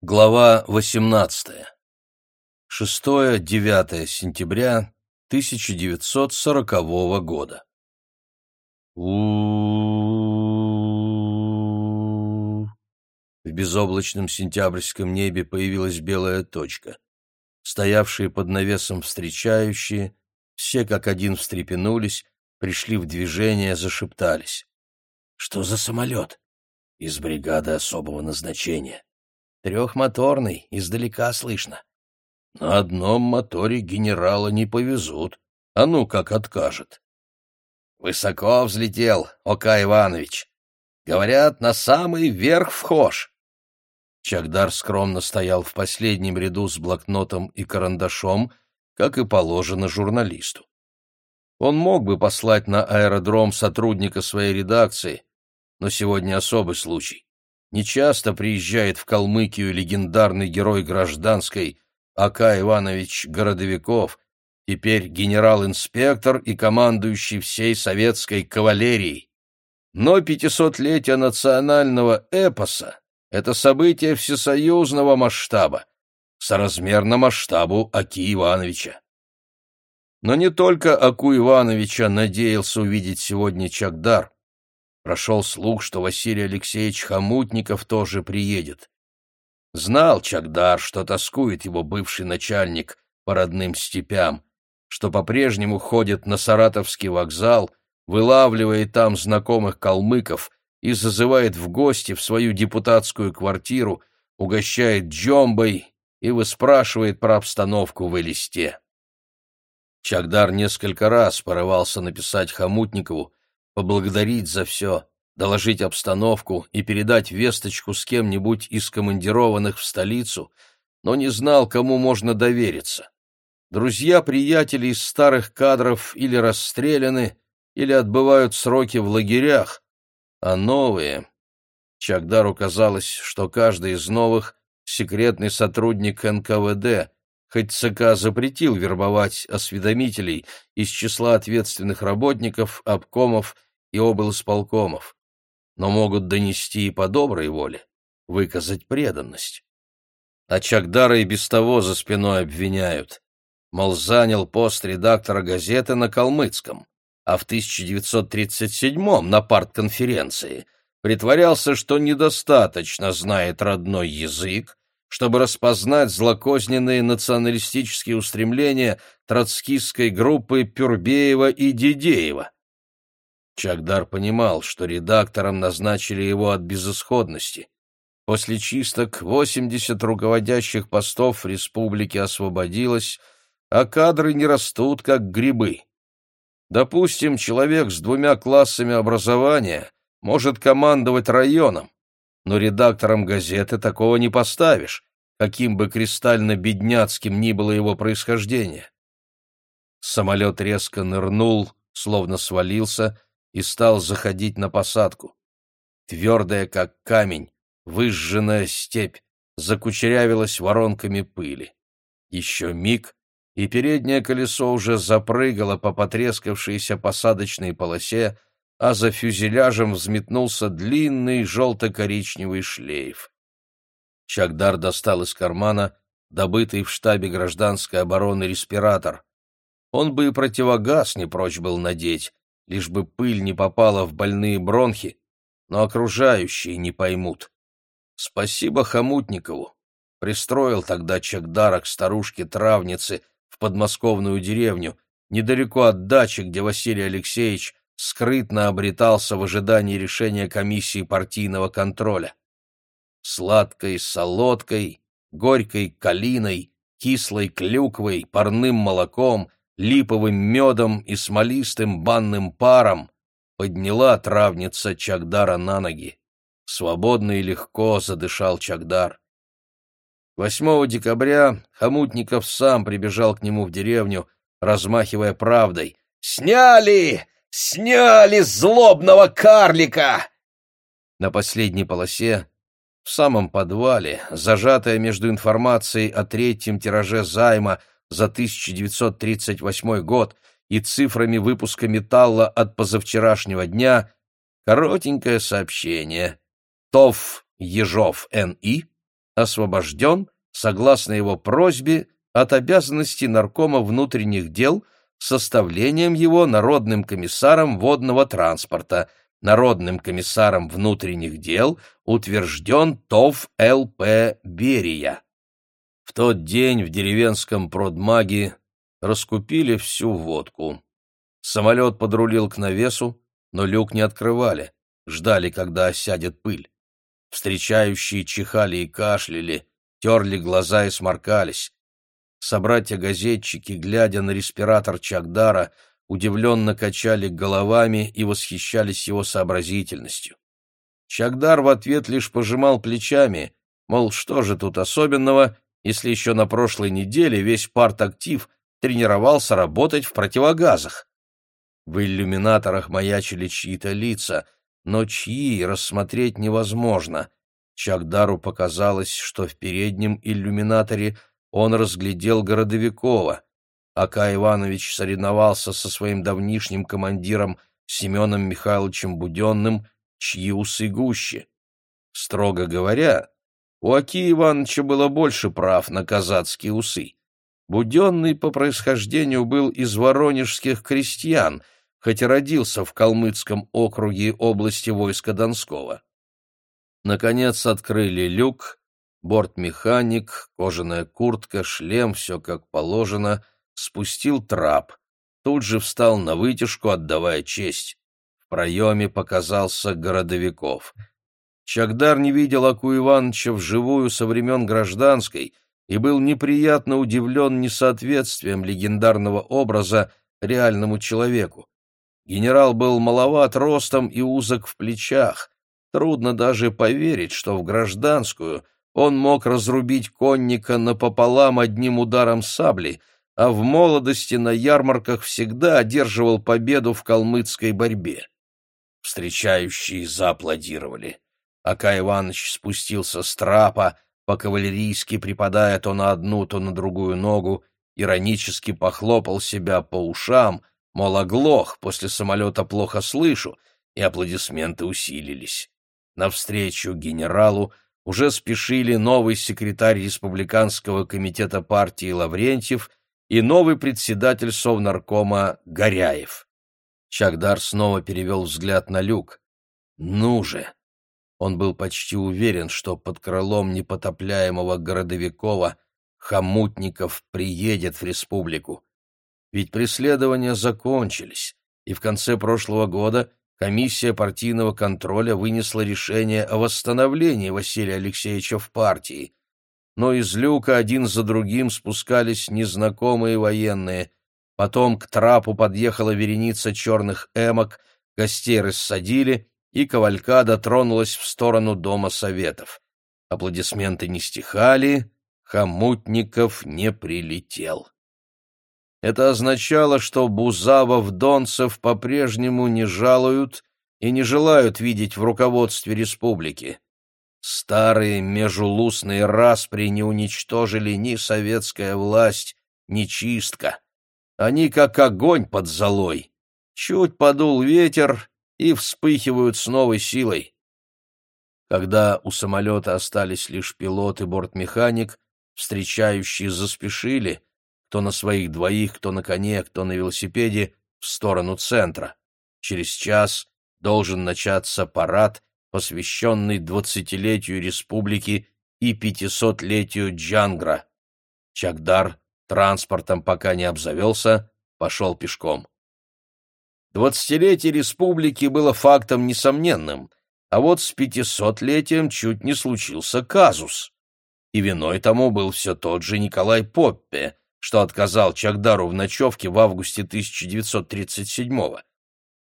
Глава 18. 6-9 сентября 1940 года. у В безоблачном сентябрьском небе появилась белая точка. Стоявшие под навесом встречающие, все как один встрепенулись, пришли в движение, зашептались. «Что за самолет?» «Из бригады особого назначения». Трехмоторный, издалека слышно. На одном моторе генерала не повезут. А ну как откажет. Высоко взлетел, Ока Иванович. Говорят, на самый верх вхож. Чагдар скромно стоял в последнем ряду с блокнотом и карандашом, как и положено журналисту. Он мог бы послать на аэродром сотрудника своей редакции, но сегодня особый случай. Нечасто приезжает в Калмыкию легендарный герой гражданской Ака Иванович Городовиков, теперь генерал-инспектор и командующий всей советской кавалерией. Но пятисотлетие национального эпоса — это событие всесоюзного масштаба, соразмерно масштабу Аки Ивановича. Но не только Аку Ивановича надеялся увидеть сегодня Чагдар — Прошел слух, что Василий Алексеевич Хомутников тоже приедет. Знал Чагдар, что тоскует его бывший начальник по родным степям, что по-прежнему ходит на Саратовский вокзал, вылавливает там знакомых калмыков и зазывает в гости в свою депутатскую квартиру, угощает джомбой и выспрашивает про обстановку в Элисте. Чагдар несколько раз порывался написать Хомутникову, поблагодарить за все, доложить обстановку и передать весточку с кем-нибудь из командированных в столицу, но не знал, кому можно довериться. Друзья-приятели из старых кадров или расстреляны, или отбывают сроки в лагерях, а новые... Чагдару казалось, что каждый из новых — секретный сотрудник НКВД, хоть ЦК запретил вербовать осведомителей из числа ответственных работников, обкомов и облсполкомов, но могут донести и по доброй воле, выказать преданность. А Чагдара и без того за спиной обвиняют, мол, занял пост редактора газеты на Калмыцком, а в 1937-м на партконференции притворялся, что недостаточно знает родной язык, чтобы распознать злокозненные националистические устремления троцкистской группы Пюрбеева и Дидеева. Чагдар понимал, что редактором назначили его от безысходности. После чисток 80 руководящих постов в республике освободилось, а кадры не растут, как грибы. Допустим, человек с двумя классами образования может командовать районом, но редактором газеты такого не поставишь, каким бы кристально-бедняцким ни было его происхождение. Самолет резко нырнул, словно свалился, и стал заходить на посадку. Твердая, как камень, выжженная степь закучерявилась воронками пыли. Еще миг, и переднее колесо уже запрыгало по потрескавшейся посадочной полосе, а за фюзеляжем взметнулся длинный желто-коричневый шлейф. Чагдар достал из кармана добытый в штабе гражданской обороны респиратор. Он бы и противогаз не прочь был надеть, лишь бы пыль не попала в больные бронхи, но окружающие не поймут. Спасибо Хомутникову. Пристроил тогда Чагдара к старушке-травнице в подмосковную деревню, недалеко от дачи, где Василий Алексеевич скрытно обретался в ожидании решения комиссии партийного контроля. Сладкой солодкой, горькой калиной, кислой клюквой, парным молоком — липовым медом и смолистым банным паром подняла травница Чагдара на ноги. Свободно и легко задышал Чагдар. 8 декабря Хомутников сам прибежал к нему в деревню, размахивая правдой. «Сняли! Сняли злобного карлика!» На последней полосе, в самом подвале, зажатая между информацией о третьем тираже займа за 1938 год и цифрами выпуска металла от позавчерашнего дня, коротенькое сообщение. ТОВ Ежов Н.И. освобожден, согласно его просьбе, от обязанностей наркома внутренних дел составлением его народным комиссаром водного транспорта, народным комиссаром внутренних дел утвержден ТОВ Л.П. Берия. В тот день в деревенском продмаге раскупили всю водку. Самолет подрулил к навесу, но люк не открывали, ждали, когда осядет пыль. Встречающие чихали и кашляли, терли глаза и сморкались. Собратья-газетчики, глядя на респиратор Чагдара, удивленно качали головами и восхищались его сообразительностью. Чагдар в ответ лишь пожимал плечами, мол, что же тут особенного, если еще на прошлой неделе весь партактив тренировался работать в противогазах. В иллюминаторах маячили чьи-то лица, но чьи рассмотреть невозможно. Чагдару показалось, что в переднем иллюминаторе он разглядел Городовикова. Ака Иванович соревновался со своим давнишним командиром Семеном Михайловичем Буденным, чьи усы гуще. Строго говоря, у Аки Ивановича было больше прав на казацкие усы. Буденный по происхождению был из воронежских крестьян, хоть и родился в Калмыцком округе области войска Донского. Наконец открыли люк, бортмеханик, кожаная куртка, шлем, все как положено, спустил трап, тут же встал на вытяжку, отдавая честь. В проеме показался Городовиков. Чагдар не видел Аку Ивановича вживую со времен гражданской — и был неприятно удивлен несоответствием легендарного образа реальному человеку. Генерал был маловат ростом и узок в плечах. Трудно даже поверить, что в гражданскую он мог разрубить конника напополам одним ударом сабли, а в молодости на ярмарках всегда одерживал победу в калмыцкой борьбе. Встречающие зааплодировали. Ака Иванович спустился с трапа, по-кавалерийски припадая то на одну, то на другую ногу, иронически похлопал себя по ушам, мол, оглох, после самолета плохо слышу, и аплодисменты усилились. Навстречу генералу уже спешили новый секретарь Республиканского комитета партии Лаврентьев и новый председатель Совнаркома Горяев. Чагдар снова перевел взгляд на люк. «Ну же!» Он был почти уверен, что под крылом непотопляемого Городовикова Хомутников приедет в республику. Ведь преследования закончились, и в конце прошлого года комиссия партийного контроля вынесла решение о восстановлении Василия Алексеевича в партии. Но из люка один за другим спускались незнакомые военные. Потом к трапу подъехала вереница черных эмок, гостей рассадили, и кавалькада тронулась в сторону Дома Советов. Аплодисменты не стихали, Хомутников не прилетел. Это означало, что Бузавов-Донцев по-прежнему не жалуют и не желают видеть в руководстве республики. Старые межулусные распри не уничтожили ни советская власть, ни чистка. Они как огонь под золой. Чуть подул ветер, и вспыхивают с новой силой. Когда у самолета остались лишь пилот и бортмеханик, встречающие заспешили, кто на своих двоих, кто на коне, кто на велосипеде, в сторону центра. Через час должен начаться парад, посвященный двадцатилетию республики и пятисотлетию Джангра. Чагдар транспортом пока не обзавелся, пошел пешком. Двадцатилетие республики было фактом несомненным, а вот с пятисотлетием чуть не случился казус. И виной тому был все тот же Николай Поппе, что отказал Чагдару в ночевке в августе 1937-го.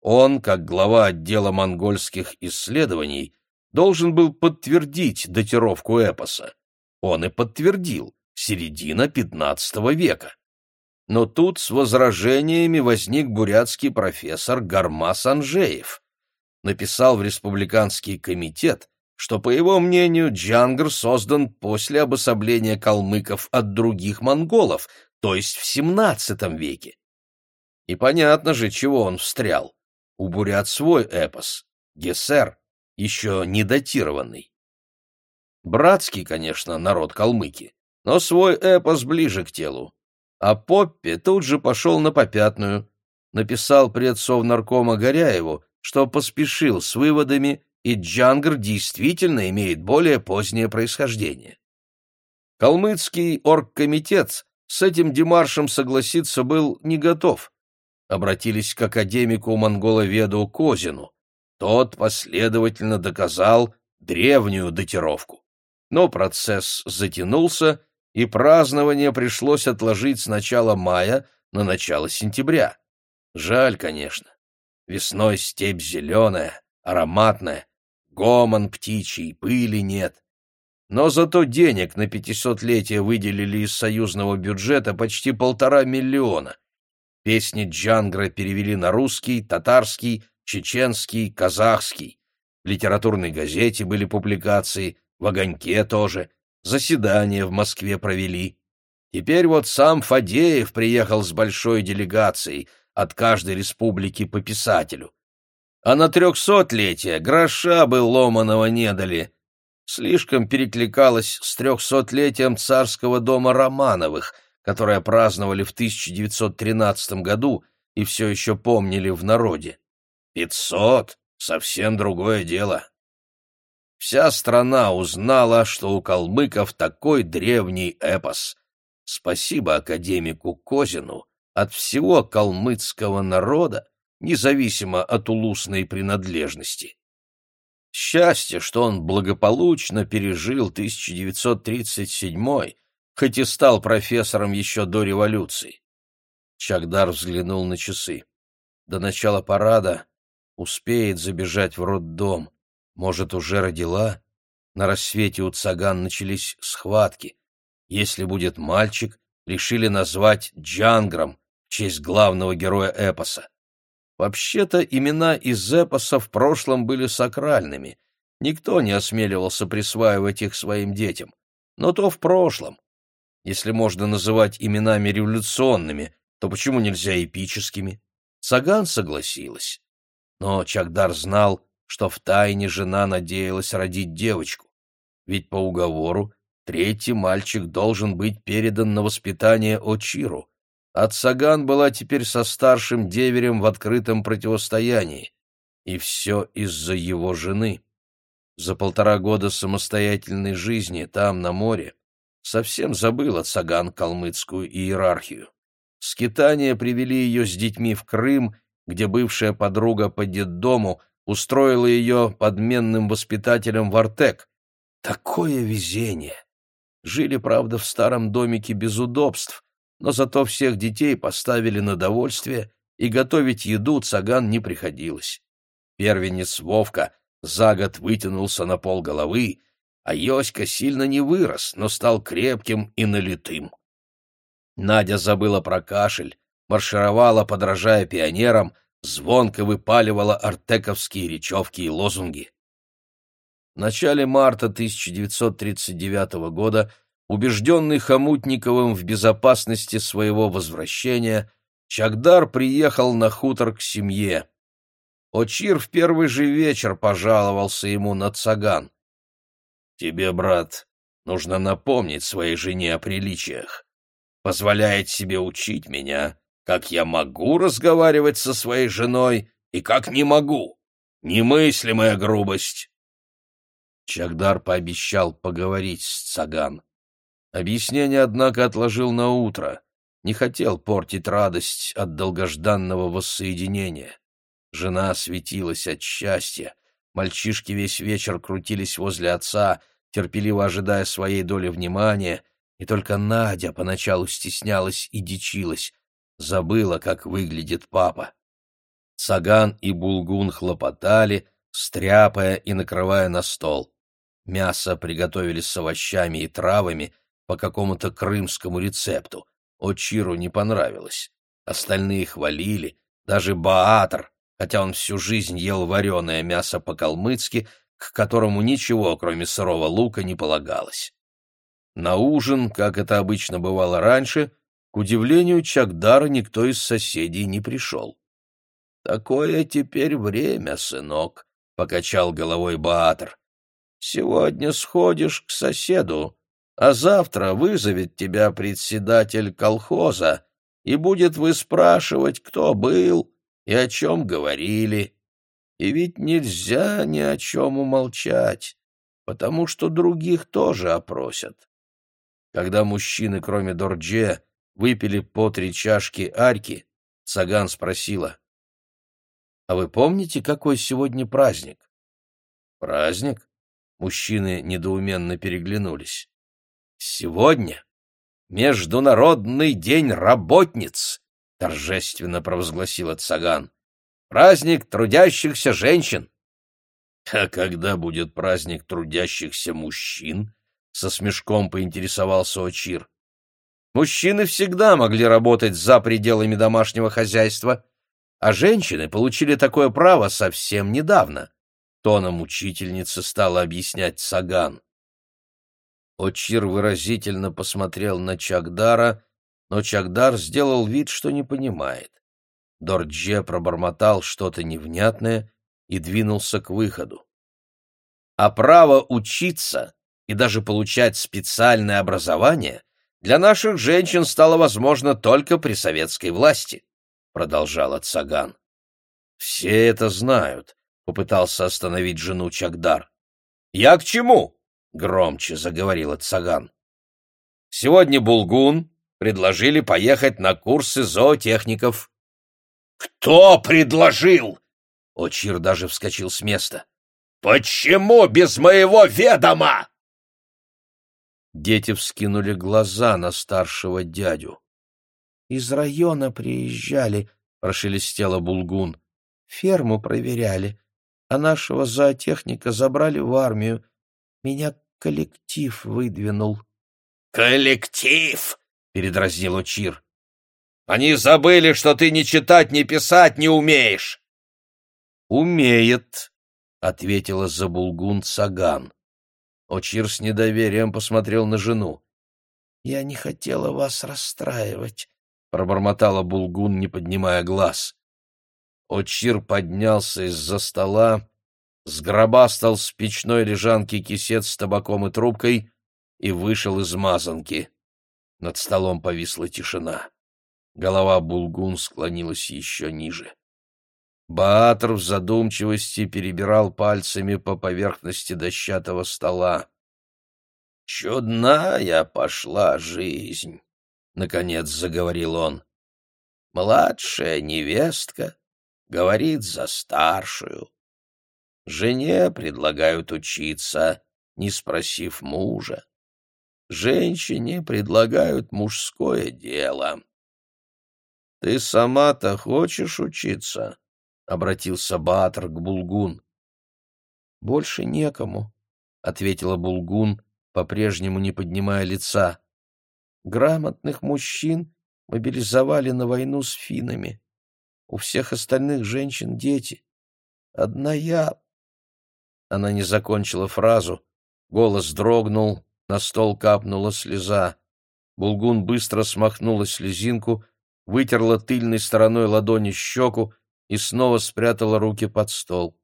Он, как глава отдела монгольских исследований, должен был подтвердить датировку эпоса. Он и подтвердил, середина XV века. Но тут с возражениями возник бурятский профессор Гармас Анжеев. Написал в Республиканский комитет, что, по его мнению, Джангр создан после обособления калмыков от других монголов, то есть в XVII веке. И понятно же, чего он встрял. У бурят свой эпос, Гессер, еще не датированный. Братский, конечно, народ калмыки, но свой эпос ближе к телу. А Поппи тут же пошел на попятную, написал предсовнаркома Горяеву, что поспешил с выводами, и Джангр действительно имеет более позднее происхождение. Калмыцкий оргкомитет с этим демаршем согласиться был не готов. Обратились к академику монголоведу Козину. Тот последовательно доказал древнюю датировку. Но процесс затянулся, и празднование пришлось отложить с начала мая на начало сентября. Жаль, конечно. Весной степь зеленая, ароматная, гомон птичий, пыли нет. Но зато денег на пятисотлетие выделили из союзного бюджета почти полтора миллиона. Песни Джангра перевели на русский, татарский, чеченский, казахский. В литературной газете были публикации, в «Огоньке» тоже. Заседания в Москве провели. Теперь вот сам Фадеев приехал с большой делегацией от каждой республики по писателю. А на трехсотлетие гроша бы ломаного не дали. Слишком перекликалось с трехсотлетием царского дома Романовых, которое праздновали в 1913 году и все еще помнили в народе. Пятьсот — совсем другое дело. Вся страна узнала, что у калмыков такой древний эпос. Спасибо академику Козину от всего калмыцкого народа, независимо от улусной принадлежности. Счастье, что он благополучно пережил 1937 хоть и стал профессором еще до революции. Чагдар взглянул на часы. До начала парада успеет забежать в роддом. Может, уже родила? На рассвете у цаган начались схватки. Если будет мальчик, решили назвать Джангром в честь главного героя эпоса. Вообще-то имена из эпоса в прошлом были сакральными. Никто не осмеливался присваивать их своим детям. Но то в прошлом. Если можно называть именами революционными, то почему нельзя эпическими? Саган согласилась. Но Чагдар знал, что втайне жена надеялась родить девочку. Ведь по уговору третий мальчик должен быть передан на воспитание Очиру. Ацаган была теперь со старшим деверем в открытом противостоянии. И все из-за его жены. За полтора года самостоятельной жизни там, на море, совсем забыла Цаган калмыцкую иерархию. Скитания привели ее с детьми в Крым, где бывшая подруга по детдому устроила ее подменным воспитателем в Артек. Такое везение! Жили, правда, в старом домике без удобств, но зато всех детей поставили на довольствие, и готовить еду цаган не приходилось. Первенец Вовка за год вытянулся на пол головы, а Йоська сильно не вырос, но стал крепким и налитым. Надя забыла про кашель, маршировала, подражая пионерам, звонко выпаливала артековские речевки и лозунги. В начале марта 1939 года Убежденный Хомутниковым в безопасности своего возвращения, Чагдар приехал на хутор к семье. Очир в первый же вечер пожаловался ему на цаган. «Тебе, брат, нужно напомнить своей жене о приличиях. Позволяет себе учить меня, как я могу разговаривать со своей женой и как не могу. Немыслимая грубость!» Чагдар пообещал поговорить с Цаган. Объяснение, однако, отложил на утро. Не хотел портить радость от долгожданного воссоединения. Жена светилась от счастья. Мальчишки весь вечер крутились возле отца, терпеливо ожидая своей доли внимания, и только Надя поначалу стеснялась и дичилась, забыла, как выглядит папа. Саган и Булгун хлопотали, стряпая и накрывая на стол. Мясо приготовили с овощами и травами, по какому-то крымскому рецепту. Очиру не понравилось. Остальные хвалили, даже Баатр, хотя он всю жизнь ел вареное мясо по-калмыцки, к которому ничего, кроме сырого лука, не полагалось. На ужин, как это обычно бывало раньше, к удивлению Чагдара никто из соседей не пришел. «Такое теперь время, сынок», — покачал головой Баатр. Сегодня сходишь к соседу, а завтра вызовет тебя председатель колхоза и будет выспрашивать, кто был и о чем говорили. И ведь нельзя ни о чем умолчать, потому что других тоже опросят. Когда мужчины, кроме Дордже, выпили по три чашки арки, Саган спросила, «А вы помните, какой сегодня праздник?» «Праздник?» Мужчины недоуменно переглянулись. «Сегодня Международный день работниц!» — торжественно провозгласила Цаган. «Праздник трудящихся женщин!» «А когда будет праздник трудящихся мужчин?» — со смешком поинтересовался Очир. «Мужчины всегда могли работать за пределами домашнего хозяйства, а женщины получили такое право совсем недавно», — тоном учительницы стала объяснять Саган. Очир выразительно посмотрел на Чагдара, но Чагдар сделал вид, что не понимает. Дордже пробормотал что-то невнятное и двинулся к выходу. А право учиться и даже получать специальное образование для наших женщин стало возможно только при советской власти, продолжал Цаган. Все это знают, попытался остановить жену Чагдар. Я к чему? громче заговорила Цаган. Сегодня Булгун предложили поехать на курсы зоотехников. Кто предложил? Очир даже вскочил с места. Почему без моего ведома? Дети вскинули глаза на старшего дядю. Из района приезжали, прошелестела Булгун. Ферму проверяли, а нашего зоотехника забрали в армию. Меня коллектив выдвинул. «Коллектив!» — передразнил Учир. «Они забыли, что ты ни читать, ни писать не умеешь!» «Умеет», — ответила Забулгун Саган. Очир с недоверием посмотрел на жену. «Я не хотела вас расстраивать», — пробормотала Булгун, не поднимая глаз. Очир поднялся из-за стола, сгробастал с печной лежанки кисет с табаком и трубкой и вышел из мазанки. Над столом повисла тишина. Голова Булгун склонилась еще ниже. Баатр в задумчивости перебирал пальцами по поверхности дощатого стола. «Чудная пошла жизнь», — наконец заговорил он. «Младшая невестка говорит за старшую, Жене предлагают учиться, не спросив мужа. Женщине предлагают мужское дело. — Ты сама-то хочешь учиться? — обратился Батр к Булгун. — Больше некому, — ответила Булгун, по-прежнему не поднимая лица. — Грамотных мужчин мобилизовали на войну с финами. У всех остальных женщин дети. Одна я она не закончила фразу. Голос дрогнул, на стол капнула слеза. Булгун быстро смахнула слезинку, вытерла тыльной стороной ладони щеку и снова спрятала руки под стол.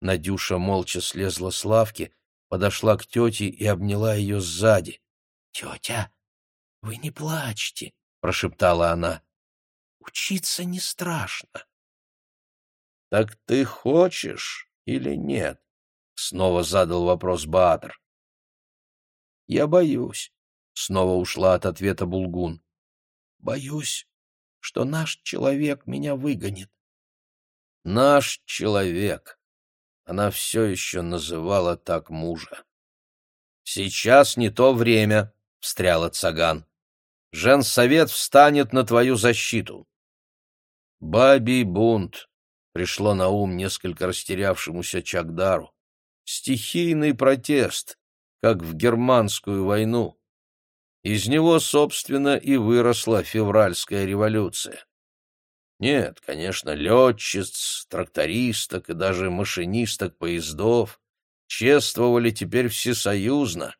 Надюша молча слезла с лавки, подошла к тете и обняла ее сзади. — Тетя, вы не плачьте, — прошептала она. — Учиться не страшно. — Так ты хочешь? или нет? — снова задал вопрос Баатр. — Я боюсь, — снова ушла от ответа Булгун. — Боюсь, что наш человек меня выгонит. — Наш человек. Она все еще называла так мужа. — Сейчас не то время, — встряла Цаган. — Женсовет встанет на твою защиту. Бабий бунт, пришло на ум несколько растерявшемуся Чагдару. Стихийный протест, как в германскую войну. Из него, собственно, и выросла февральская революция. Нет, конечно, летчиц, трактористок и даже машинисток поездов чествовали теперь всесоюзно,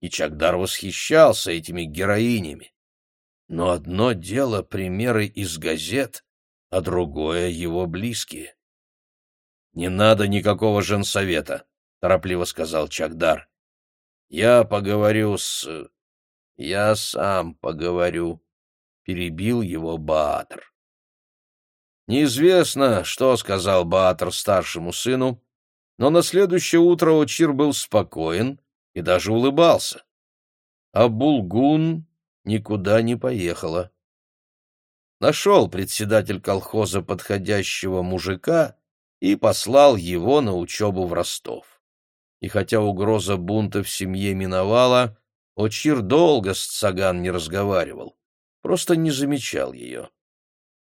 и Чагдар восхищался этими героинями. Но одно дело примеры из газет, а другое — его близкие. «Не надо никакого женсовета», — торопливо сказал Чагдар. Я поговорю с... Я сам поговорю, перебил его Баатр. Неизвестно, что сказал Баатр старшему сыну, но на следующее утро Очир был спокоен и даже улыбался. А Булгун никуда не поехала. Нашел председатель колхоза подходящего мужика и послал его на учебу в Ростов. И хотя угроза бунта в семье миновала, Очир долго с Цаган не разговаривал, просто не замечал ее.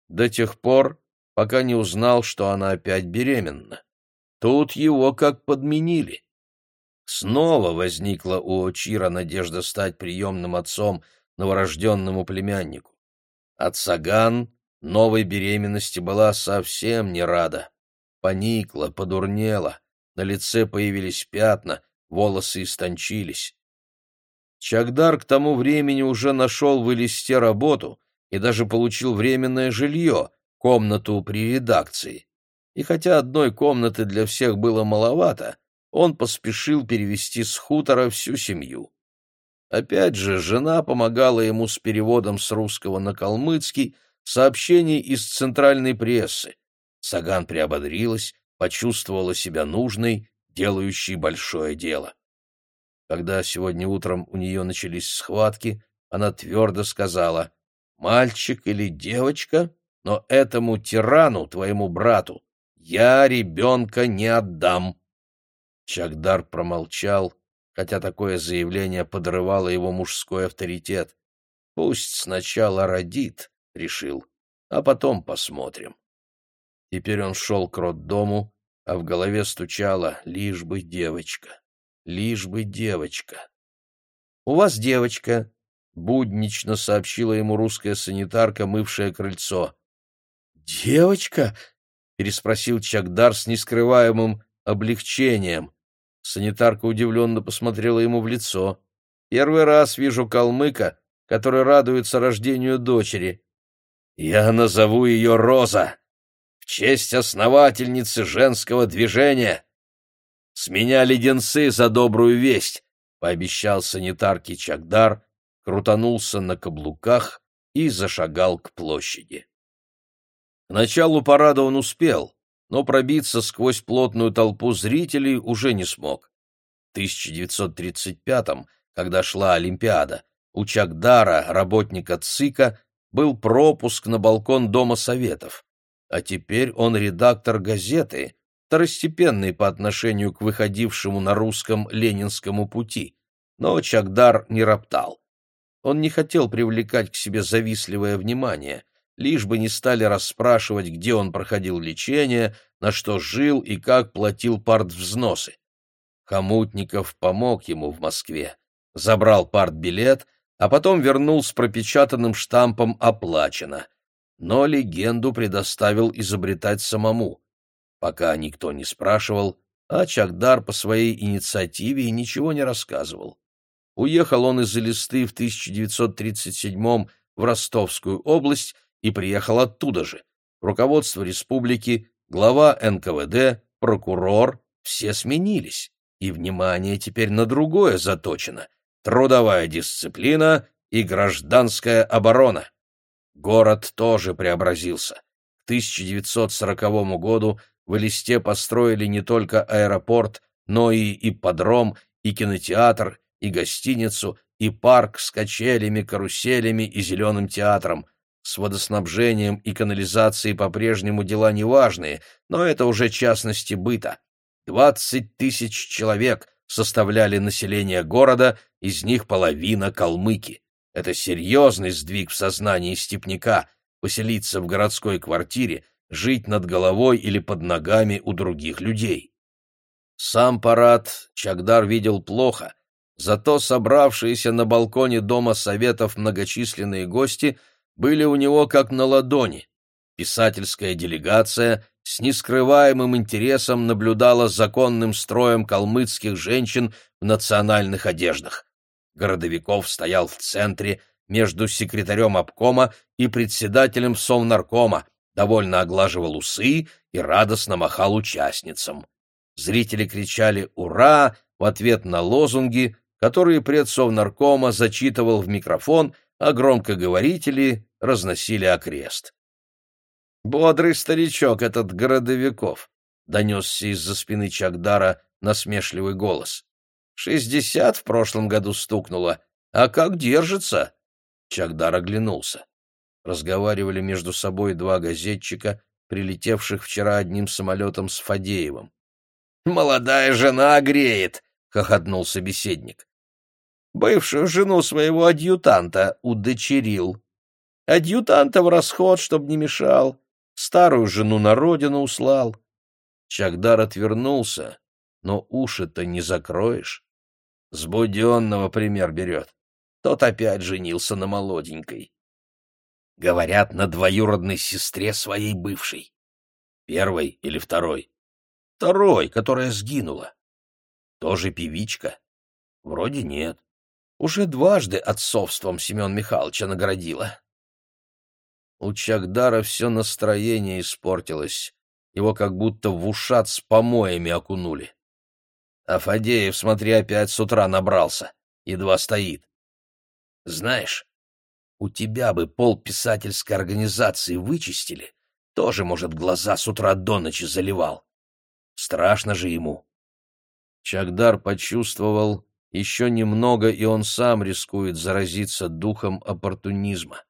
До тех пор, пока не узнал, что она опять беременна. Тут его как подменили. Снова возникла у Очира надежда стать приемным отцом новорожденному племяннику. А Цаган новой беременности была совсем не рада. Поникла, подурнела, на лице появились пятна, волосы истончились. Чагдар к тому времени уже нашел в Элисте работу и даже получил временное жилье, комнату при редакции. И хотя одной комнаты для всех было маловато, он поспешил перевести с хутора всю семью. Опять же, жена помогала ему с переводом с русского на калмыцкий сообщений из центральной прессы. Саган приободрилась, почувствовала себя нужной, делающей большое дело. Когда сегодня утром у нее начались схватки, она твердо сказала, «Мальчик или девочка, но этому тирану, твоему брату, я ребенка не отдам». Чагдар промолчал, хотя такое заявление подрывало его мужской авторитет. «Пусть сначала родит», — решил, — «а потом посмотрим». Теперь он шел к роддому, а в голове стучало «лишь бы девочка, лишь бы девочка». «У вас девочка», — буднично сообщила ему русская санитарка, мывшая крыльцо. «Девочка?» — переспросил Чагдар с нескрываемым облегчением. Санитарка удивленно посмотрела ему в лицо. «Первый раз вижу калмыка, который радуется рождению дочери. Я назову ее Роза, в честь основательницы женского движения. С меня леденцы за добрую весть», — пообещал санитарке Чагдар, крутанулся на каблуках и зашагал к площади. К началу парада он успел, но пробиться сквозь плотную толпу зрителей уже не смог. В 1935-м, когда шла Олимпиада, у Чагдара, работника ЦИКа, был пропуск на балкон Дома Советов, а теперь он редактор газеты, второстепенный по отношению к выходившему на русском ленинскому пути. Но Чагдар не роптал. Он не хотел привлекать к себе завистливое внимание — лишь бы не стали расспрашивать, где он проходил лечение, на что жил и как платил партвзносы. Хомутников помог ему в Москве, забрал партбилет, а потом вернул с пропечатанным штампом «Оплачено». Но легенду предоставил изобретать самому. Пока никто не спрашивал, а Чагдар по своей инициативе ничего не рассказывал. Уехал он из Элисты в 1937 в Ростовскую область и приехал оттуда же. Руководство республики, глава НКВД, прокурор — все сменились, и внимание теперь на другое заточено — трудовая дисциплина и гражданская оборона. Город тоже преобразился. К 1940 году в Элисте построили не только аэропорт, но и ипподром, и кинотеатр, и гостиницу, и парк с качелями, каруселями и зеленым театром — с водоснабжением и канализацией по-прежнему дела неважные, но это уже частности быта. Двадцать тысяч человек составляли население города, из них половина калмыки. Это серьезный сдвиг в сознании степняка — поселиться в городской квартире, жить над головой или под ногами у других людей. Сам парад Чагдар видел плохо, зато собравшиеся на балконе Дома Советов многочисленные гости — были у него как на ладони. Писательская делегация с нескрываемым интересом наблюдала законным строем калмыцких женщин в национальных одеждах. Городовиков стоял в центре между секретарем обкома и председателем совнаркома, довольно оглаживал усы и радостно махал участницам. Зрители кричали «Ура!» в ответ на лозунги, которые предсовнаркома зачитывал в микрофон, а громкоговорители разносили окрест. «Бодрый старичок этот Городовиков», — донесся из-за спины Чагдара насмешливый голос. «Шестьдесят в прошлом году стукнуло, а как держится?» Чагдар оглянулся. Разговаривали между собой два газетчика, прилетевших вчера одним самолетом с Фадеевым. «Молодая жена греет!» — хохотнул собеседник. «Бывшую жену своего адъютанта удочерил. Адъютанта в расход, чтоб не мешал. Старую жену на родину услал». Чагдар отвернулся, но уши-то не закроешь. С пример берет. Тот опять женился на молоденькой. Говорят, на двоюродной сестре своей бывшей. Первой или второй? Второй, которая сгинула. Тоже певичка? Вроде нет. Уже дважды отцовством Семен Михайловича наградила. У Чагдара все настроение испортилось. Его как будто в ушат с помоями окунули. А Фадеев, смотри, опять с утра набрался. Едва стоит. Знаешь, у тебя бы пол писательской организации вычистили, тоже, может, глаза с утра до ночи заливал. Страшно же ему. Чагдар почувствовал, еще немного, и он сам рискует заразиться духом оппортунизма.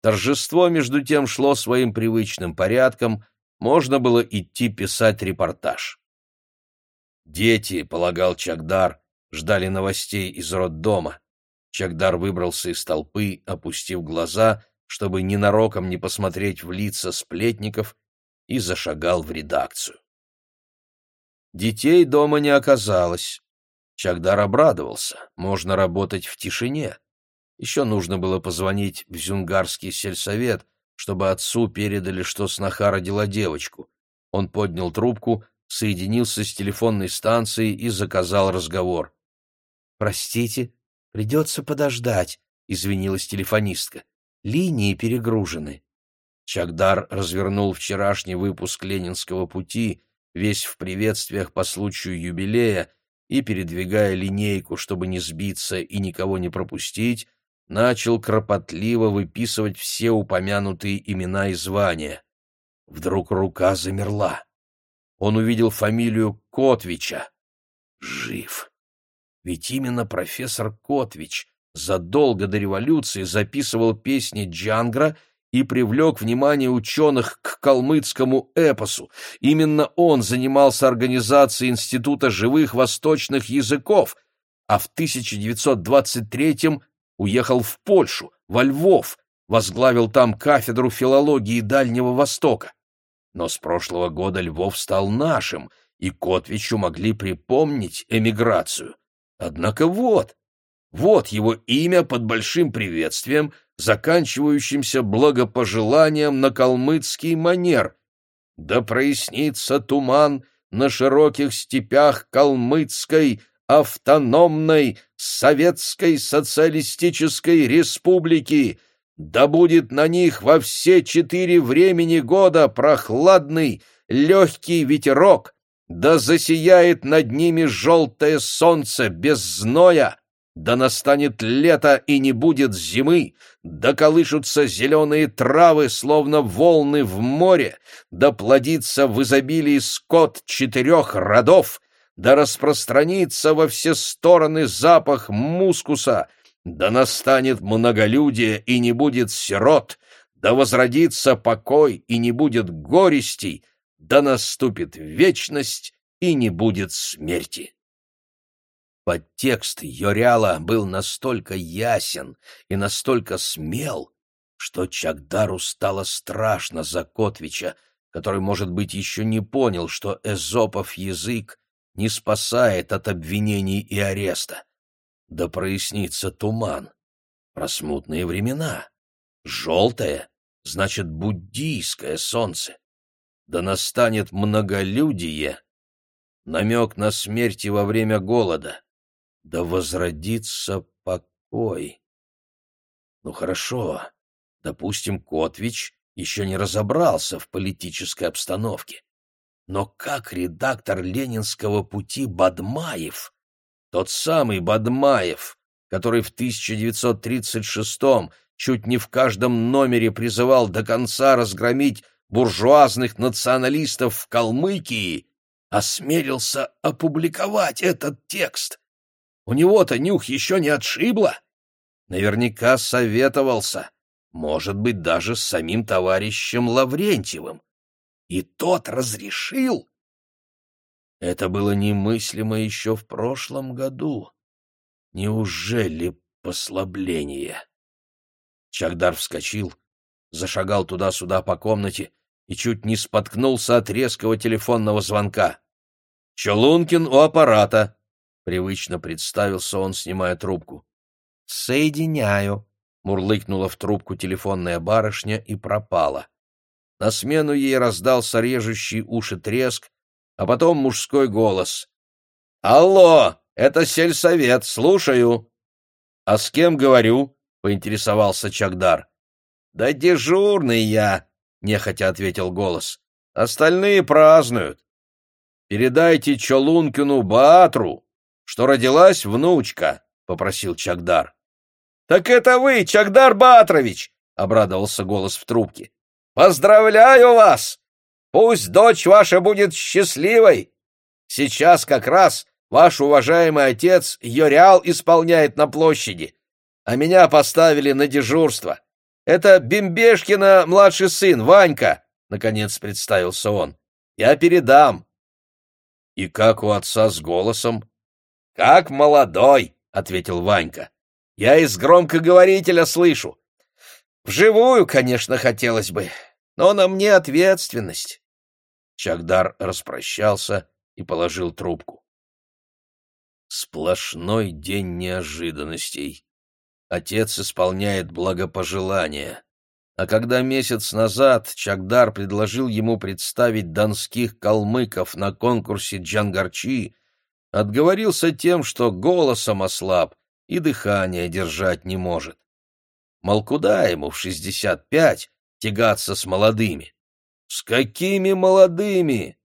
Торжество, между тем, шло своим привычным порядком, можно было идти писать репортаж. Дети, полагал Чагдар, ждали новостей из роддома. Чагдар выбрался из толпы, опустив глаза, чтобы ненароком не посмотреть в лица сплетников, и зашагал в редакцию. Детей дома не оказалось. Чагдар обрадовался, можно работать в тишине. Еще нужно было позвонить в Зюнгарский сельсовет, чтобы отцу передали, что сноха родила девочку. Он поднял трубку, соединился с телефонной станцией и заказал разговор. «Простите, Придется подождать, — извинилась телефонистка. Линии перегружены. Чагдар развернул вчерашний выпуск «Ленинского пути», весь в приветствиях по случаю юбилея, и, передвигая линейку, чтобы не сбиться и никого не пропустить, начал кропотливо выписывать все упомянутые имена и звания. Вдруг рука замерла. Он увидел фамилию Котвича. Жив. Ведь именно профессор Котвич задолго до революции записывал песни Джангра и привлек внимание ученых к калмыцкому эпосу. Именно он занимался организацией Института живых восточных языков, а в 1923-м уехал в Польшу, во Львов, возглавил там кафедру филологии Дальнего Востока. Но с прошлого года Львов стал нашим, и Котвичу могли припомнить эмиграцию. Однако вот, вот его имя под большим приветствием, заканчивающимся благопожеланием на калмыцкий манер. Да прояснится туман на широких степях калмыцкой, автономной Советской Социалистической Республики, да будет на них во все четыре времени года прохладный, легкий ветерок, да засияет над ними желтое солнце без зноя, да настанет лето и не будет зимы, да колышутся зеленые травы, словно волны в море, да плодится в изобилии скот четырех родов, да распространится во все стороны запах мускуса, да настанет многолюдие и не будет сирот, да возродится покой и не будет горестей, да наступит вечность и не будет смерти. Подтекст Йоряла был настолько ясен и настолько смел, что Чагдару стало страшно за Котвича, который, может быть, еще не понял, что Эзопов язык не спасает от обвинений и ареста. Да прояснится туман. Про смутные времена. Желтое — значит буддийское солнце да настанет многолюдие, намек на смерти во время голода, да возродится покой. Ну хорошо, допустим, Котвич еще не разобрался в политической обстановке. Но как редактор «Ленинского пути» Бадмаев, тот самый Бадмаев, который в 1936-м чуть не в каждом номере призывал до конца разгромить буржуазных националистов в Калмыкии, осмелился опубликовать этот текст. У него-то нюх еще не отшибло. Наверняка советовался, может быть, даже с самим товарищем Лаврентьевым. И тот разрешил. Это было немыслимо еще в прошлом году. Неужели послабление? Чагдар вскочил, зашагал туда-сюда по комнате и чуть не споткнулся от резкого телефонного звонка. «Чулункин у аппарата», — привычно представился он, снимая трубку. «Соединяю», — мурлыкнула в трубку телефонная барышня и пропала. На смену ей раздался режущий уши треск, а потом мужской голос. «Алло, это сельсовет, слушаю». «А с кем говорю?» — поинтересовался Чагдар. «Да дежурный я», — нехотя ответил голос. «Остальные празднуют. Передайте Чолункину Баатру, что родилась внучка», — попросил Чагдар. «Так это вы, Чагдар Баатрович!» — обрадовался голос в трубке. «Поздравляю вас! Пусть дочь ваша будет счастливой! Сейчас как раз ваш уважаемый отец Йориал исполняет на площади, а меня поставили на дежурство. Это Бимбешкина младший сын, Ванька, — наконец представился он. Я передам. И как у отца с голосом? Как молодой, — ответил Ванька. Я из громкоговорителя слышу. Вживую, конечно, хотелось бы, но на мне ответственность. Чагдар распрощался и положил трубку. Сплошной день неожиданностей отец исполняет благопожелания. А когда месяц назад Чагдар предложил ему представить донских калмыков на конкурсе Джангарчи, отговорился тем, что голосом ослаб и дыхание держать не может. Мол, куда ему в шестьдесят пять тягаться с молодыми? С какими молодыми?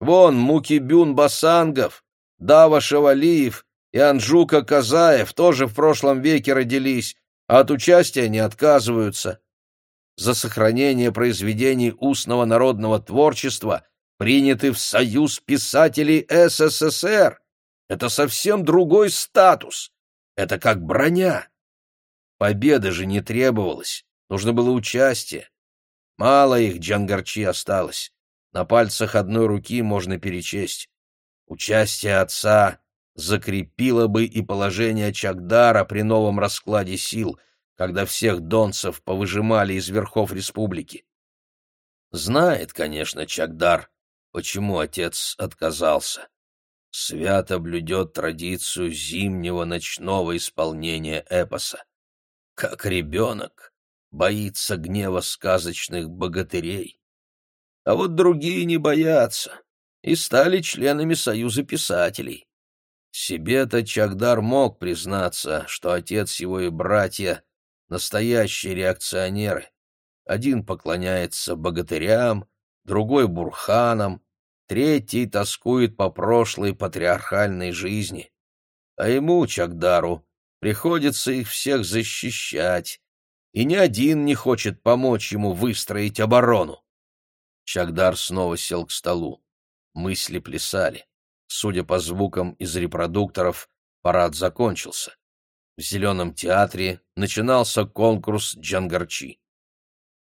Вон Мукибюн Басангов, Дава Шавалиев и Анжука Казаев тоже в прошлом веке родились, а от участия не отказываются. За сохранение произведений устного народного творчества приняты в Союз писателей СССР. Это совсем другой статус. Это как броня. Победа же не требовалась, нужно было участие. Мало их Джангарчи осталось. На пальцах одной руки можно перечесть. Участие отца закрепило бы и положение Чагдара при новом раскладе сил, когда всех донцев повыжимали из верхов республики. Знает, конечно, Чагдар, почему отец отказался. Свято блюдет традицию зимнего ночного исполнения эпоса. Как ребенок боится гнева сказочных богатырей. А вот другие не боятся и стали членами Союза писателей. Себе-то Чагдар мог признаться, что отец его и братья — настоящие реакционеры. Один поклоняется богатырям, другой — бурханам, третий тоскует по прошлой патриархальной жизни. А ему, Чагдару, приходится их всех защищать, и ни один не хочет помочь ему выстроить оборону. Чагдар снова сел к столу. Мысли плясали. Судя по звукам из репродукторов, парад закончился. В Зеленом театре начинался конкурс Джангарчи.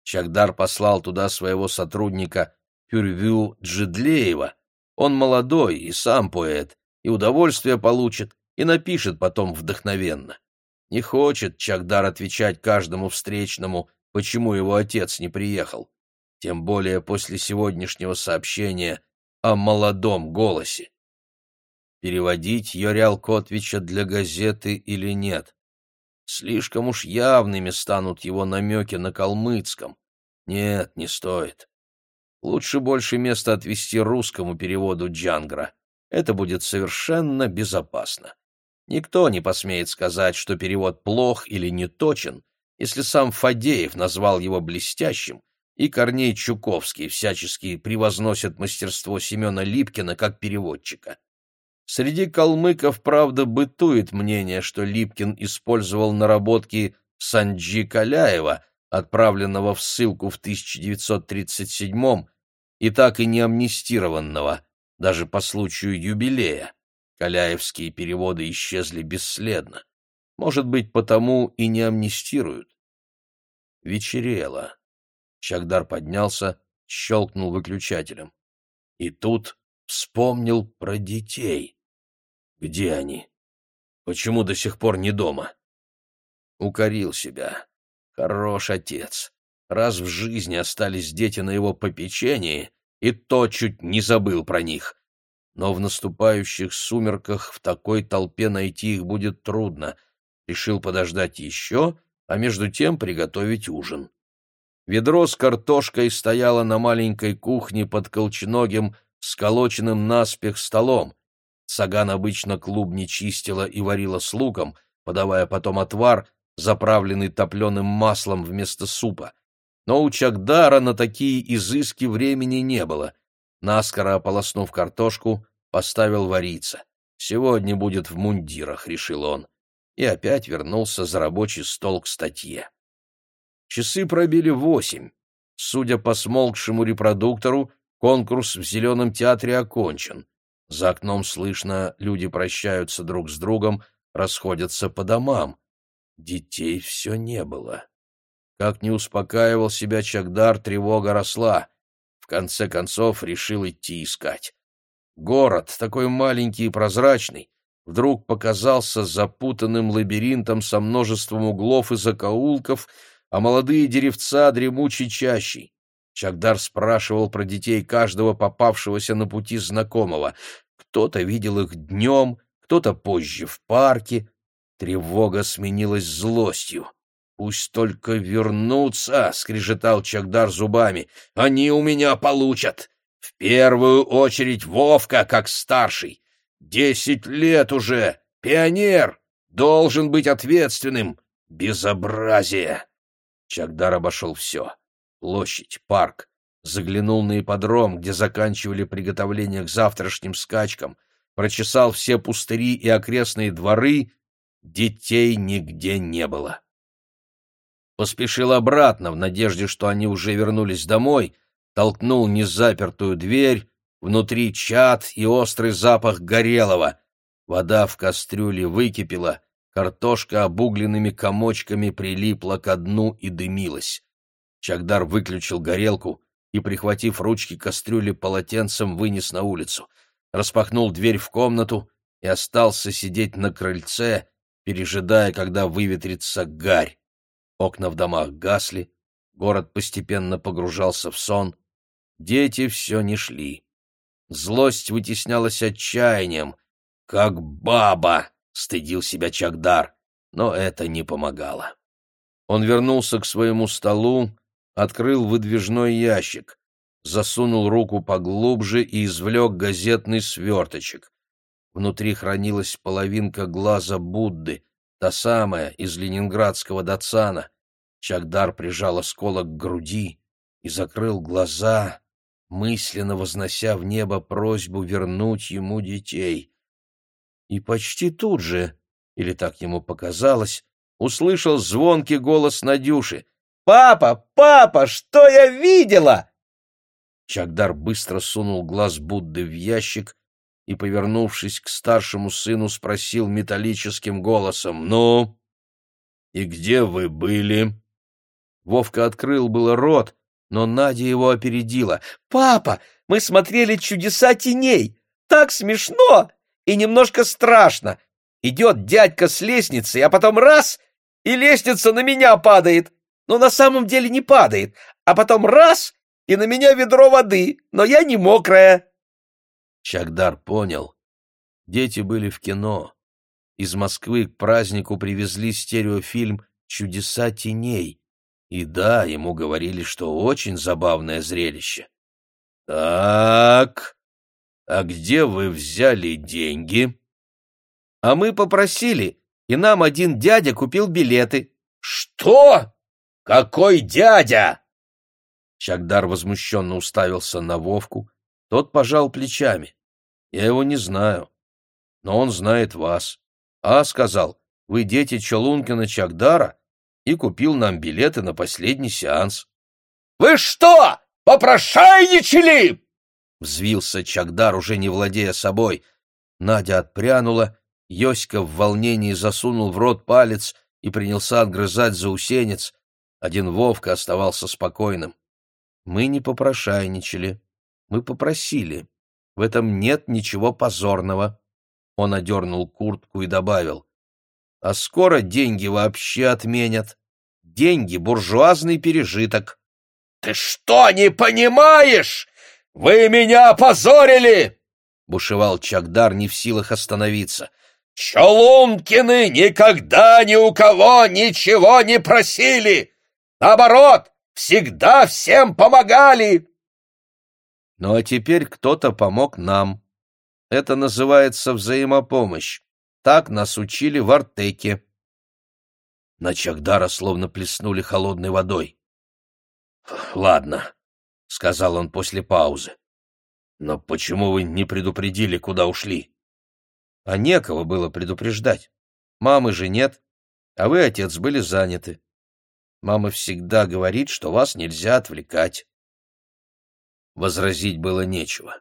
Чагдар послал туда своего сотрудника Пюрвю Джидлеева. Он молодой и сам поэт, и удовольствие получит, и напишет потом вдохновенно. Не хочет Чагдар отвечать каждому встречному, почему его отец не приехал. Тем более после сегодняшнего сообщения о молодом голосе переводить Йориал Котвича для газеты или нет. Слишком уж явными станут его намеки на калмыцком. Нет, не стоит. Лучше больше места отвести русскому переводу Джангра. Это будет совершенно безопасно. Никто не посмеет сказать, что перевод плох или не точен, если сам Фадеев назвал его блестящим, и Корней Чуковский всячески превозносят мастерство Семена Липкина как переводчика. Среди калмыков, правда, бытует мнение, что Липкин использовал наработки Санджи Каляева, отправленного в ссылку в 1937 и так и не амнистированного, даже по случаю юбилея. Каляевские переводы исчезли бесследно. Может быть, потому и не амнистируют. Вечерело. Чагдар поднялся, щелкнул выключателем. И тут вспомнил про детей. Где они? Почему до сих пор не дома? Укорил себя. Хорош отец. Раз в жизни остались дети на его попечении, и то чуть не забыл про них. Но в наступающих сумерках в такой толпе найти их будет трудно. Решил подождать еще, а между тем приготовить ужин. Ведро с картошкой стояло на маленькой кухне под колченогим, сколоченным наспех столом. Саган обычно клубни чистила и варила с луком, подавая потом отвар, заправленный топленым маслом вместо супа. Но у Чагдара на такие изыски времени не было. Наскоро ополоснув картошку, поставил вариться. «Сегодня будет в мундирах», — решил он. И опять вернулся за рабочий стол к статье. Часы пробили восемь. Судя по смолкшему репродуктору, конкурс в Зеленом театре окончен. За окном слышно, люди прощаются друг с другом, расходятся по домам. Детей все не было. Как не успокаивал себя Чагдар, тревога росла. В конце концов решил идти искать. Город, такой маленький и прозрачный, вдруг показался запутанным лабиринтом со множеством углов и закоулков, а молодые деревца дремучей чащей. Чагдар спрашивал про детей каждого попавшегося на пути знакомого. Кто-то видел их днем, кто-то позже в парке. Тревога сменилась злостью. «Пусть только вернутся!» — скрежетал Чагдар зубами. «Они у меня получат! В первую очередь Вовка, как старший! Десять лет уже! Пионер! Должен быть ответственным! Безобразие!» Чагдар обошел все. Площадь, парк. Заглянул на ипподром, где заканчивали приготовление к завтрашним скачкам. Прочесал все пустыри и окрестные дворы. Детей нигде не было. Поспешил обратно, в надежде, что они уже вернулись домой, толкнул незапертую дверь, внутри чад и острый запах горелого. Вода в кастрюле выкипела, Картошка обугленными комочками прилипла ко дну и дымилась. Чагдар выключил горелку и, прихватив ручки кастрюли полотенцем, вынес на улицу. Распахнул дверь в комнату и остался сидеть на крыльце, пережидая, когда выветрится гарь. Окна в домах гасли, город постепенно погружался в сон. Дети все не шли. Злость вытеснялась отчаянием. «Как баба!» стыдил себя Чагдар, но это не помогало. Он вернулся к своему столу, открыл выдвижной ящик, засунул руку поглубже и извлек газетный сверточек. Внутри хранилась половинка глаза Будды, та самая из ленинградского Дацана. Чагдар прижал осколок к груди и закрыл глаза, мысленно вознося в небо просьбу вернуть ему детей и почти тут же, или так ему показалось, услышал звонкий голос Надюши. «Папа! Папа! Что я видела?» Чагдар быстро сунул глаз Будды в ящик и, повернувшись к старшему сыну, спросил металлическим голосом. «Ну? И где вы были?» Вовка открыл было рот, но Надя его опередила. «Папа, мы смотрели «Чудеса теней». Так смешно! и немножко страшно. Идет дядька с лестницы, а потом раз — и лестница на меня падает. Но на самом деле не падает. А потом раз — и на меня ведро воды, но я не мокрая. Чагдар понял. Дети были в кино. Из Москвы к празднику привезли стереофильм «Чудеса теней». И да, ему говорили, что очень забавное зрелище. «Так», «А где вы взяли деньги?» «А мы попросили, и нам один дядя купил билеты». «Что? Какой дядя?» Чагдар возмущенно уставился на Вовку. Тот пожал плечами. «Я его не знаю, но он знает вас. А, — сказал, — вы дети Чалункина Чагдара и купил нам билеты на последний сеанс». «Вы что, попрошайничали?» — взвился Чагдар, уже не владея собой. Надя отпрянула, Йоська в волнении засунул в рот палец и принялся отгрызать заусенец. Один Вовка оставался спокойным. Мы не попрошайничали, мы попросили. В этом нет ничего позорного. Он одернул куртку и добавил. А скоро деньги вообще отменят. Деньги — буржуазный пережиток. — Ты что, не понимаешь? Вы меня опозорили! — бушевал Чагдар, не в силах остановиться. — Чолумкины никогда ни у кого ничего не просили! Наоборот, всегда всем помогали!» «Ну а теперь кто-то помог нам. Это называется взаимопомощь. Так нас учили в Артеке». На Чагдара словно плеснули холодной водой. «Ладно», — сказал он после паузы. «Но почему вы не предупредили, куда ушли?» «А некого было предупреждать. Мамы же нет, а вы, отец, были заняты. Мама всегда говорит, что вас нельзя отвлекать. Возразить было нечего.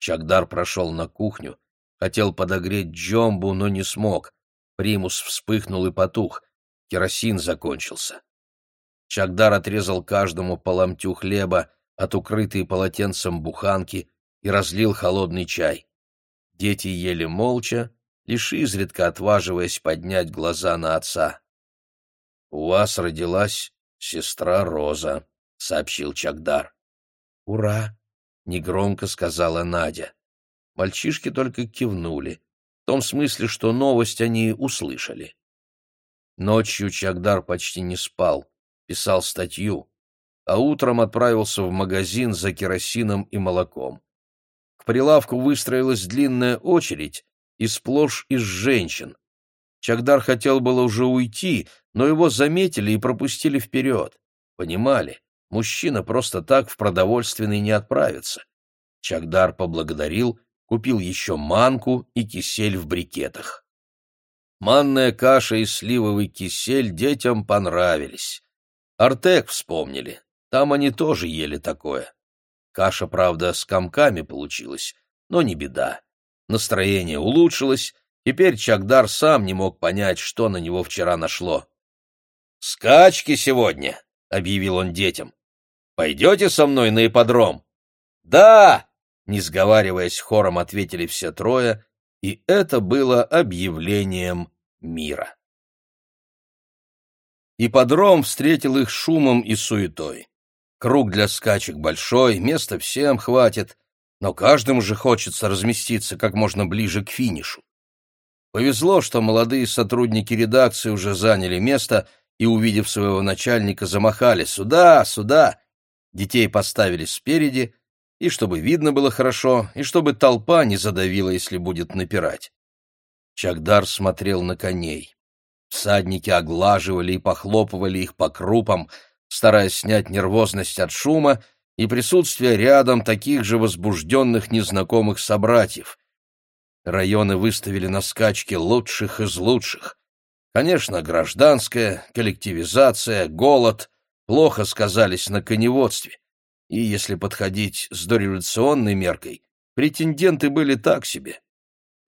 Чагдар прошел на кухню, хотел подогреть джомбу, но не смог. Примус вспыхнул и потух. Керосин закончился. Чагдар отрезал каждому по ломтю хлеба от укрытой полотенцем буханки и разлил холодный чай. Дети ели молча, лишь изредка отваживаясь поднять глаза на отца. «У вас родилась сестра Роза», — сообщил Чагдар. «Ура!» — негромко сказала Надя. Мальчишки только кивнули, в том смысле, что новость они услышали. Ночью Чагдар почти не спал, писал статью, а утром отправился в магазин за керосином и молоком. К прилавку выстроилась длинная очередь, и сплошь из женщин. Чагдар хотел было уже уйти, но его заметили и пропустили вперед. Понимали, мужчина просто так в продовольственный не отправится. Чагдар поблагодарил, купил еще манку и кисель в брикетах. Манная каша и сливовый кисель детям понравились. Артек вспомнили, там они тоже ели такое. Каша, правда, с комками получилась, но не беда. Настроение улучшилось, Теперь Чагдар сам не мог понять, что на него вчера нашло. «Скачки сегодня!» — объявил он детям. «Пойдете со мной на ипподром?» «Да!» — не сговариваясь хором, ответили все трое, и это было объявлением мира. Ипподром встретил их шумом и суетой. Круг для скачек большой, места всем хватит, но каждому же хочется разместиться как можно ближе к финишу. Повезло, что молодые сотрудники редакции уже заняли место и, увидев своего начальника, замахали «Сюда! Сюда!». Детей поставили спереди, и чтобы видно было хорошо, и чтобы толпа не задавила, если будет напирать. Чагдар смотрел на коней. Всадники оглаживали и похлопывали их по крупам, стараясь снять нервозность от шума и присутствия рядом таких же возбужденных незнакомых собратьев. Районы выставили на скачки лучших из лучших. Конечно, гражданская, коллективизация, голод плохо сказались на коневодстве. И если подходить с дореволюционной меркой, претенденты были так себе.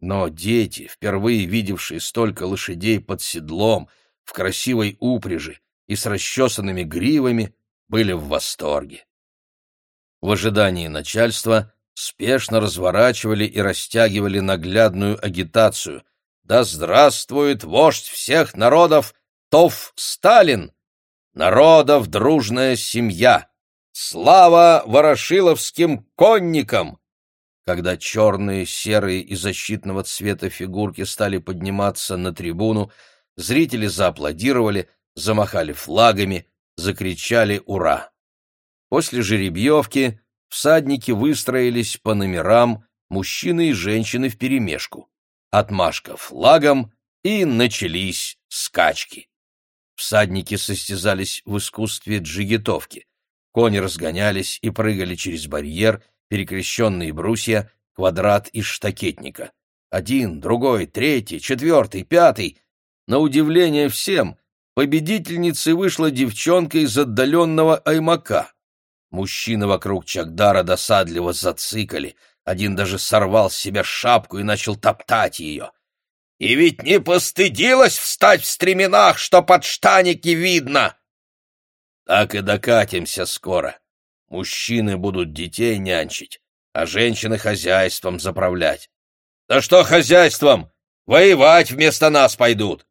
Но дети, впервые видевшие столько лошадей под седлом, в красивой упряжи и с расчесанными гривами, были в восторге. В ожидании начальства спешно разворачивали и растягивали наглядную агитацию. «Да здравствует вождь всех народов, Тов Сталин! Народов дружная семья! Слава ворошиловским конникам!» Когда черные, серые и защитного цвета фигурки стали подниматься на трибуну, зрители зааплодировали, замахали флагами, закричали «Ура!». После жеребьевки всадники выстроились по номерам, мужчины и женщины вперемешку. Отмашка флагом, и начались скачки. Всадники состязались в искусстве джигитовки. Кони разгонялись и прыгали через барьер, перекрещенные брусья, квадрат из штакетника. Один, другой, третий, четвертый, пятый. На удивление всем, победительницей вышла девчонка из отдаленного Аймака. Мужчины вокруг Чагдара досадливо зацикали, один даже сорвал с себя шапку и начал топтать ее. «И ведь не постыдилась встать в стременах, что под штаники видно!» Так и докатимся скоро. Мужчины будут детей нянчить, а женщины хозяйством заправлять. Да что хозяйством? Воевать вместо нас пойдут.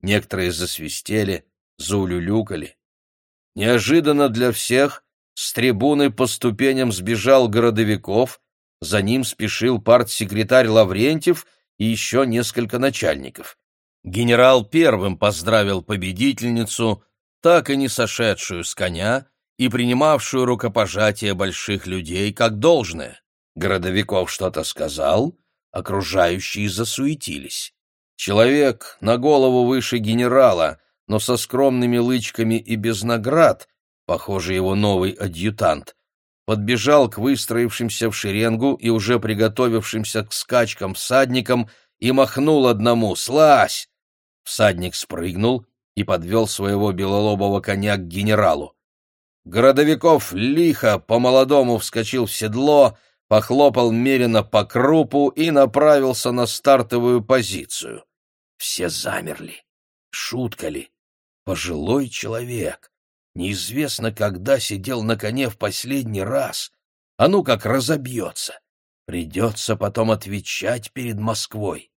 Некоторые засвистели, заулюлюкали. Неожиданно для всех с трибуны по ступеням сбежал Городовиков, за ним спешил партсекретарь Лаврентьев и еще несколько начальников. Генерал первым поздравил победительницу, так и не сошедшую с коня и принимавшую рукопожатие больших людей как должное. Городовиков что-то сказал, окружающие засуетились. Человек на голову выше генерала, но со скромными лычками и без наград, похоже, его новый адъютант, подбежал к выстроившимся в шеренгу и уже приготовившимся к скачкам всадникам и махнул одному «Слазь!». Всадник спрыгнул, и подвел своего белолобого коня к генералу. Городовиков лихо по-молодому вскочил в седло, похлопал меренно по крупу и направился на стартовую позицию. Все замерли. Шутка ли? Пожилой человек. Неизвестно, когда сидел на коне в последний раз. А ну как разобьется. Придется потом отвечать перед Москвой.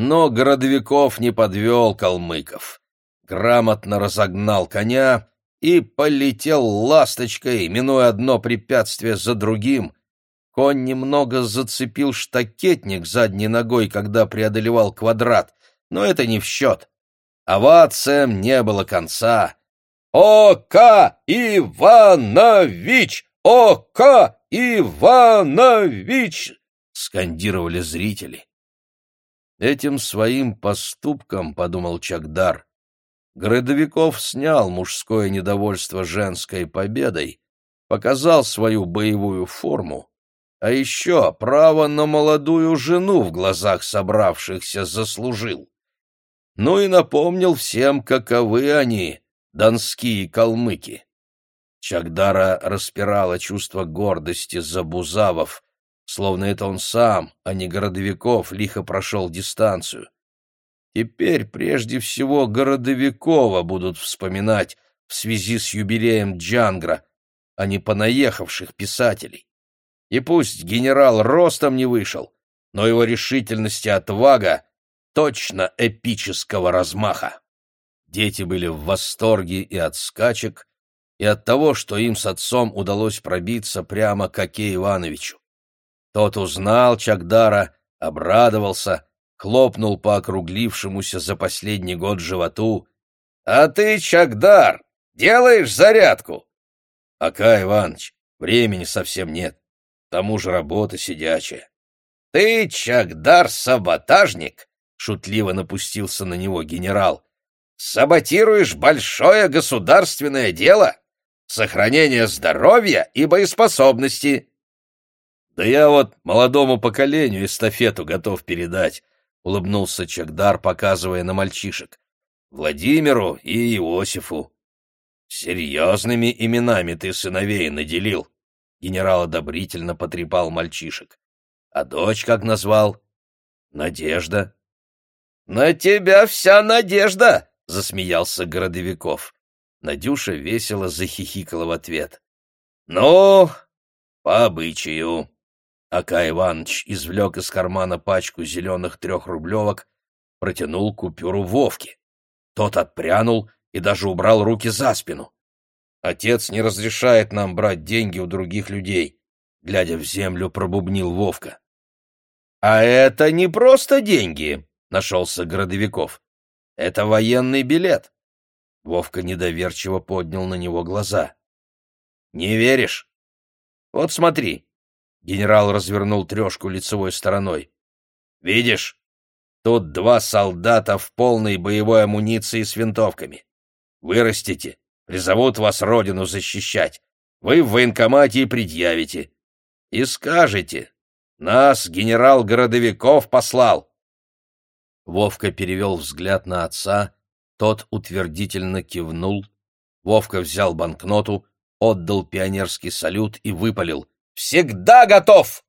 Но Городовиков не подвел калмыков. Грамотно разогнал коня и полетел ласточкой, минуя одно препятствие за другим. Конь немного зацепил штакетник задней ногой, когда преодолевал квадрат, но это не в счет. Овациям не было конца. «Ока Иванович! Ока Иванович!» — скандировали зрители. Этим своим поступком, — подумал Чагдар, — Городовиков снял мужское недовольство женской победой, показал свою боевую форму, а еще право на молодую жену в глазах собравшихся заслужил. Ну и напомнил всем, каковы они, донские калмыки. Чагдара распирало чувство гордости за Бузавов, словно это он сам, а не Городовиков, лихо прошел дистанцию. Теперь прежде всего Городовикова будут вспоминать в связи с юбилеем Джангра, а не понаехавших писателей. И пусть генерал ростом не вышел, но его решительность и отвага точно эпического размаха. Дети были в восторге и от скачек, и от того, что им с отцом удалось пробиться прямо к Оке Ивановичу. Тот узнал Чагдара, обрадовался, хлопнул по округлившемуся за последний год животу. «А ты, Чагдар, делаешь зарядку?» «Ака, Иваныч, времени совсем нет. К тому же работа сидячая». «Ты, Чагдар-саботажник?» — шутливо напустился на него генерал. «Саботируешь большое государственное дело? Сохранение здоровья и боеспособности. «Да я вот молодому поколению эстафету готов передать», — улыбнулся Чагдар, показывая на мальчишек. «Владимиру и Иосифу». «Серьезными именами ты сыновей наделил», — генерал одобрительно потрепал мальчишек. «А дочь как назвал?» «Надежда». «На тебя вся надежда!» — засмеялся Городовиков. Надюша весело захихикала в ответ. «Ну, по обычаю». Ака Иванович извлек из кармана пачку зеленых трехрублевок, протянул купюру Вовке. Тот отпрянул и даже убрал руки за спину. «Отец не разрешает нам брать деньги у других людей», — глядя в землю, пробубнил Вовка. «А это не просто деньги», — нашелся Городовиков. «Это военный билет». Вовка недоверчиво поднял на него глаза. «Не веришь? Вот смотри, Генерал развернул трешку лицевой стороной. «Видишь? Тут два солдата в полной боевой амуниции с винтовками. Вырастите, Призовут вас родину защищать. Вы в военкомате и предъявите. И скажете, нас генерал Городовиков послал. Вовка перевел взгляд на отца, тот утвердительно кивнул. Вовка взял банкноту, отдал пионерский салют и выпалил. «Всегда готов!»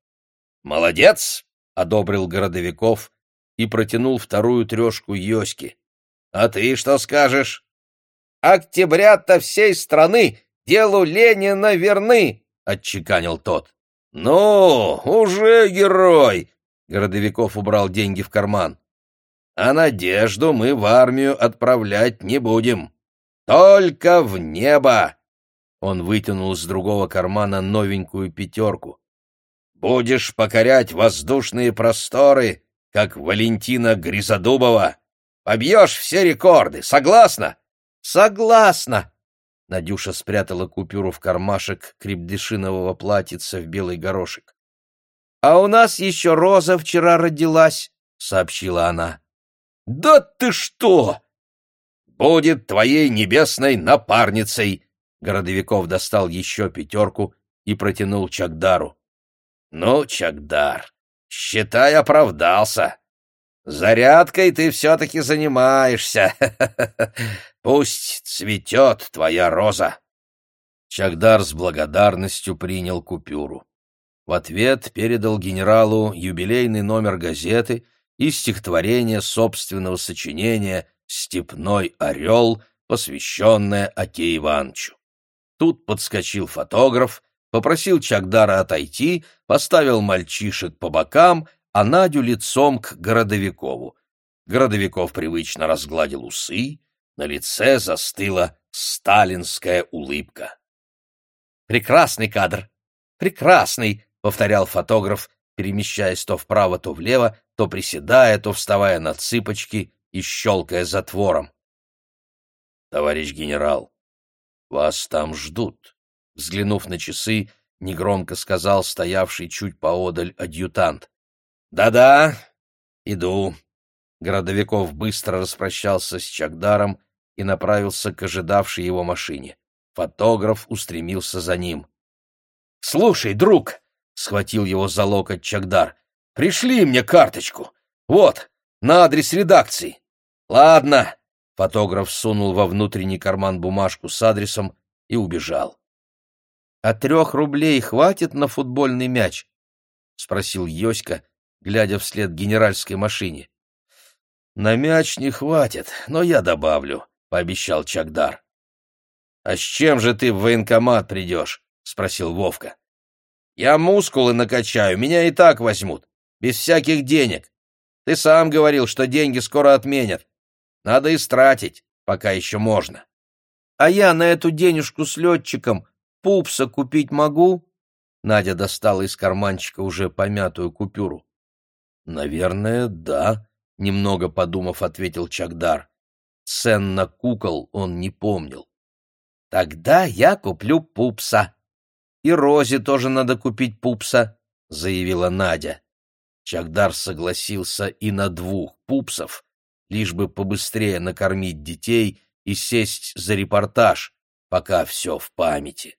«Молодец!» — одобрил Городовиков и протянул вторую трешку Йоськи. «А ты что скажешь?» «Октября-то всей страны делу Ленина верны!» — отчеканил тот. «Ну, уже герой!» — Городовиков убрал деньги в карман. «А надежду мы в армию отправлять не будем. Только в небо!» Он вытянул из другого кармана новенькую пятерку. «Будешь покорять воздушные просторы, как Валентина Гризодубова. Побьешь все рекорды, согласна?» «Согласна!» Надюша спрятала купюру в кармашек крепдышинового платьица в белый горошек. «А у нас еще Роза вчера родилась», — сообщила она. «Да ты что!» «Будет твоей небесной напарницей!» Городовиков достал еще пятерку и протянул Чагдару. «Ну, Чагдар, считай, оправдался. Зарядкой ты все-таки занимаешься. Пусть цветет твоя роза. Чагдар с благодарностью принял купюру. В ответ передал генералу юбилейный номер газеты и стихотворение собственного сочинения «Степной орел», посвященное Оке Ивановичу. Тут подскочил фотограф, попросил Чагдара отойти, поставил мальчишек по бокам — а Надю лицом к Городовикову. Городовиков привычно разгладил усы, на лице застыла сталинская улыбка. «Прекрасный кадр! Прекрасный!» — повторял фотограф, перемещаясь то вправо, то влево, то приседая, то вставая на цыпочки и щелкая затвором. «Товарищ генерал, вас там ждут», — взглянув на часы, негромко сказал стоявший чуть поодаль адъютант. «Да-да, иду». Городовиков быстро распрощался с Чагдаром и направился к ожидавшей его машине. Фотограф устремился за ним. «Слушай, друг!» — схватил его за локоть Чагдар. «Пришли мне карточку. Вот, на адрес редакции». «Ладно». Фотограф сунул во внутренний карман бумажку с адресом и убежал. «А трех рублей хватит на футбольный мяч?» — спросил Йоська, глядя вслед генеральской машине. «На мяч не хватит, но я добавлю», — пообещал Чагдар. «А с чем же ты в военкомат придешь?» — спросил Вовка. «Я мускулы накачаю, меня и так возьмут, без всяких денег. Ты сам говорил, что деньги скоро отменят. Надо истратить, пока еще можно». «А я на эту денежку с летчиком пупса купить могу?» Надя достала из карманчика уже помятую купюру. «Наверное, да», — немного подумав, ответил Чагдар. Цен на кукол он не помнил. «Тогда я куплю пупса. И Розе тоже надо купить пупса», — заявила Надя. Чагдар согласился и на двух пупсов, лишь бы побыстрее накормить детей и сесть за репортаж, пока все в памяти.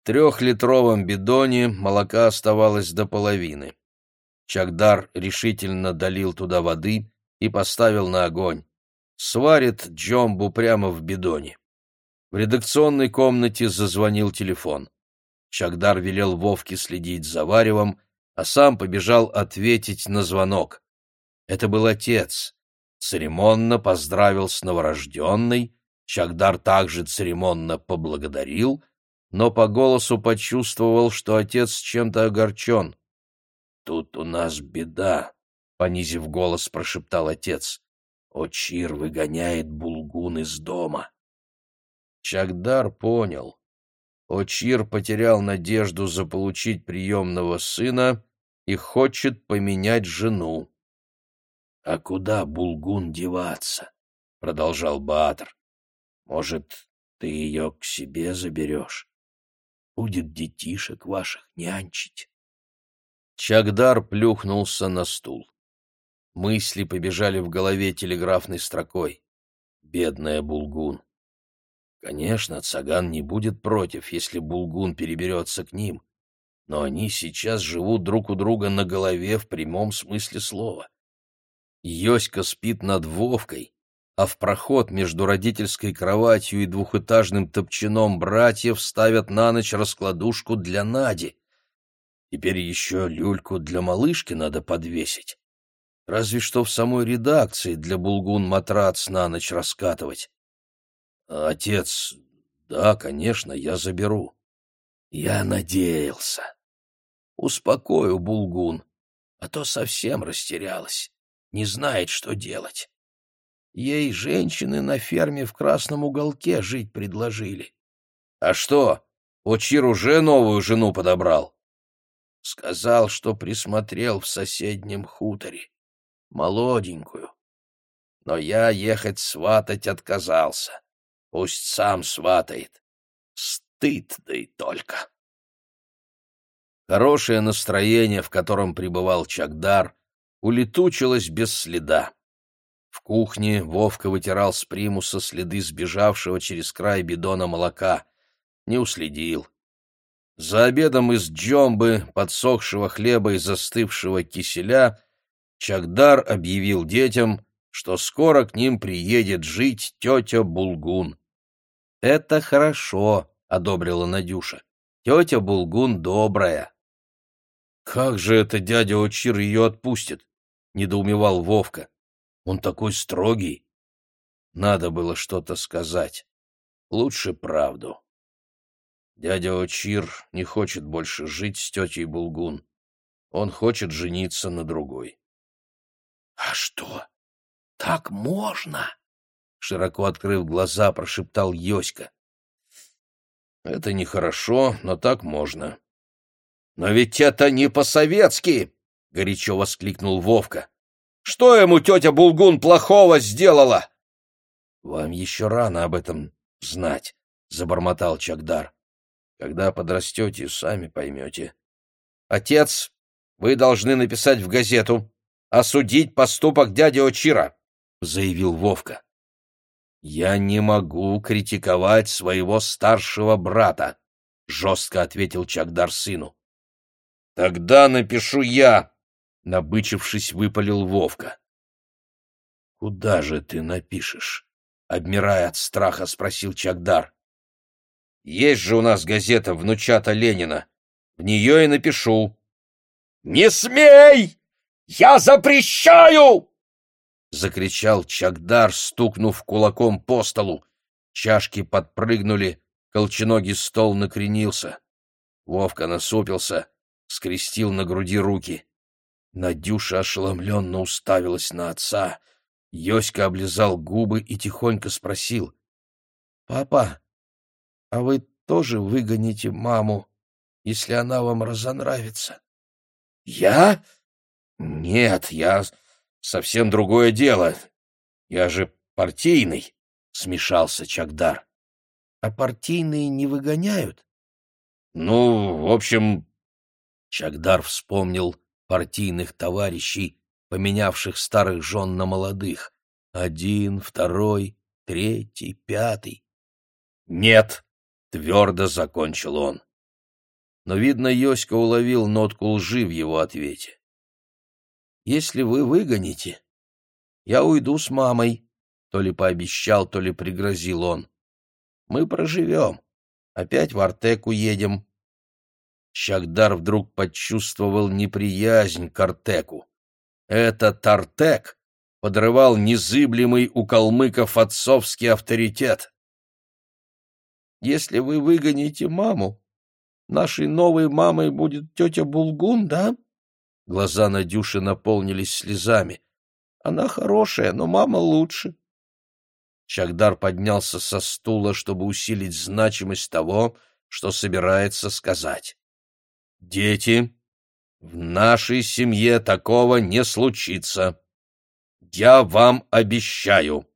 В трехлитровом бидоне молока оставалось до половины. Чагдар решительно долил туда воды и поставил на огонь. Сварит джомбу прямо в бидоне. В редакционной комнате зазвонил телефон. Чагдар велел Вовке следить за варевом, а сам побежал ответить на звонок. Это был отец. Церемонно поздравил с новорожденной, Чагдар также церемонно поблагодарил, но по голосу почувствовал, что отец чем-то огорчен. «Тут у нас беда», — понизив голос, прошептал отец. «Очир выгоняет Булгун из дома». Чагдар понял. Очир потерял надежду заполучить приемного сына и хочет поменять жену. — А куда Булгун деваться? — продолжал Баатр. — Может, ты ее к себе заберешь? Будет детишек ваших нянчить. Чагдар плюхнулся на стул. Мысли побежали в голове телеграфной строкой. Бедная Булгун. Конечно, Цаган не будет против, если Булгун переберется к ним, но они сейчас живут друг у друга на голове в прямом смысле слова. Йоська спит над Вовкой, а в проход между родительской кроватью и двухэтажным топчаном братьев ставят на ночь раскладушку для Нади. Теперь еще люльку для малышки надо подвесить. Разве что в самой редакции для Булгун матрац на ночь раскатывать. Отец, да, конечно, я заберу. Я надеялся. Успокою Булгун, а то совсем растерялась, не знает, что делать. Ей женщины на ферме в красном уголке жить предложили. А что, Очир уже новую жену подобрал? Сказал, что присмотрел в соседнем хуторе молоденькую. Но я ехать сватать отказался. Пусть сам сватает. Стыд, да и только. Хорошее настроение, в котором пребывал Чагдар, улетучилось без следа. В кухне Вовка вытирал с примуса следы сбежавшего через край бидона молока. Не уследил. За обедом из джомбы, подсохшего хлеба и застывшего киселя Чагдар объявил детям, что скоро к ним приедет жить тетя Булгун. «Это хорошо», — одобрила Надюша. «Тетя Булгун добрая». «Как же это дядя Очир ее отпустит?» — недоумевал Вовка. «Он такой строгий». Надо было что-то сказать. Лучше правду. Дядя Очир не хочет больше жить с тетей Булгун. Он хочет жениться на другой. «А что, так можно?» Широко открыв глаза, прошептал Йоська. «Это нехорошо, но так можно». «Но ведь это не по-советски!» — горячо воскликнул Вовка. «Что ему тетя Булгун плохого сделала?» «Вам еще рано об этом знать», — забормотал Чагдар. «Когда подрастете, сами поймете». «Отец, вы должны написать в газету, осудить поступок дяди Очира», — заявил Вовка. «Я не могу критиковать своего старшего брата», — жестко ответил Чагдар сыну. «Тогда напишу я», — набычившись, выпалил Вовка. «Куда же ты напишешь?» — обмирая от страха, спросил Чагдар. «Есть же у нас газета «Внучата Ленина». В нее и напишу». «Не смей!» «Я запрещаю!» — закричал Чагдар, стукнув кулаком по столу. Чашки подпрыгнули, колченогий стол накренился. Вовка насупился, скрестил на груди руки. Надюша ошеломленно уставилась на отца. Йоська облизал губы и тихонько спросил. — Папа, а вы тоже выгоните маму, если она вам разонравится? — Я? «Нет, я совсем другое дело. Я же партийный», — смешался Чагдар. «А партийные не выгоняют?» «Ну, в общем...» Чагдар вспомнил партийных товарищей, поменявших старых жен на молодых. Один, второй, третий, пятый. «Нет!» — твердо закончил он. Но, видно, Йоська уловил нотку лжи в его ответе. Если вы выгоните, я уйду с мамой, то ли пообещал, то ли пригрозил он. Мы проживем. Опять в Артек уедем. Чагдар вдруг почувствовал неприязнь к Артеку. Этот Артек подрывал незыблемый у калмыков отцовский авторитет. Если вы выгоните маму, нашей новой мамой будет тетя Булгун, да? Глаза Надюши наполнились слезами. Она хорошая, но мама лучше. Чагдар поднялся со стула, чтобы усилить значимость того, что собирается сказать. «Дети, в нашей семье такого не случится. Я вам обещаю».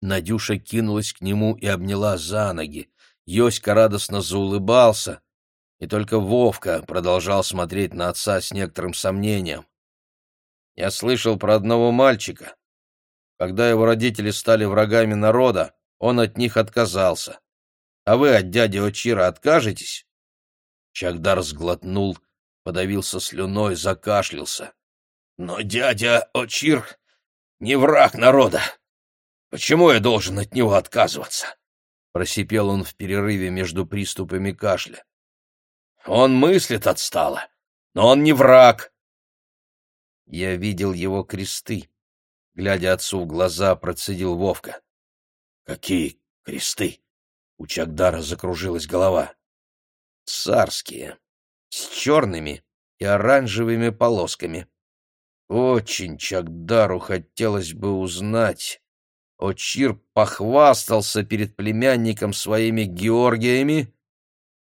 Надюша кинулась к нему и обняла за ноги. Йоська радостно заулыбался, и только Вовка продолжал смотреть на отца с некоторым сомнением. Я слышал про одного мальчика. Когда его родители стали врагами народа, он от них отказался. А вы от дяди Очира откажетесь? Чагдар сглотнул, подавился слюной, закашлялся. Но дядя Очир не враг народа. Почему я должен от него отказываться? Просипел он в перерыве между приступами кашля. Он мыслит отстало, но он не враг. Я видел его кресты. Глядя отцу в глаза, процедил Вовка. Какие кресты? У Чагдара закружилась голова. Царские, с черными и оранжевыми полосками. Очень Чагдару хотелось бы узнать. Очир похвастался перед племянником своими Георгиями?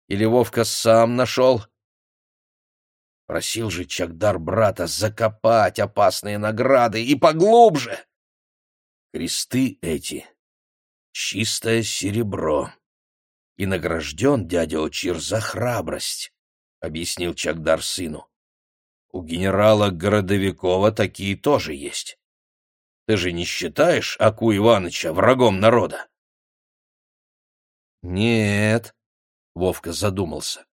Или Вовка сам нашел? Просил же Чагдар брата закопать опасные награды и поглубже. Кресты эти — чистое серебро. И награжден дядя Очир за храбрость, — объяснил Чагдар сыну. У генерала Городовикова такие тоже есть. Ты же не считаешь Аку Ивановича врагом народа? Нет, — Вовка задумался.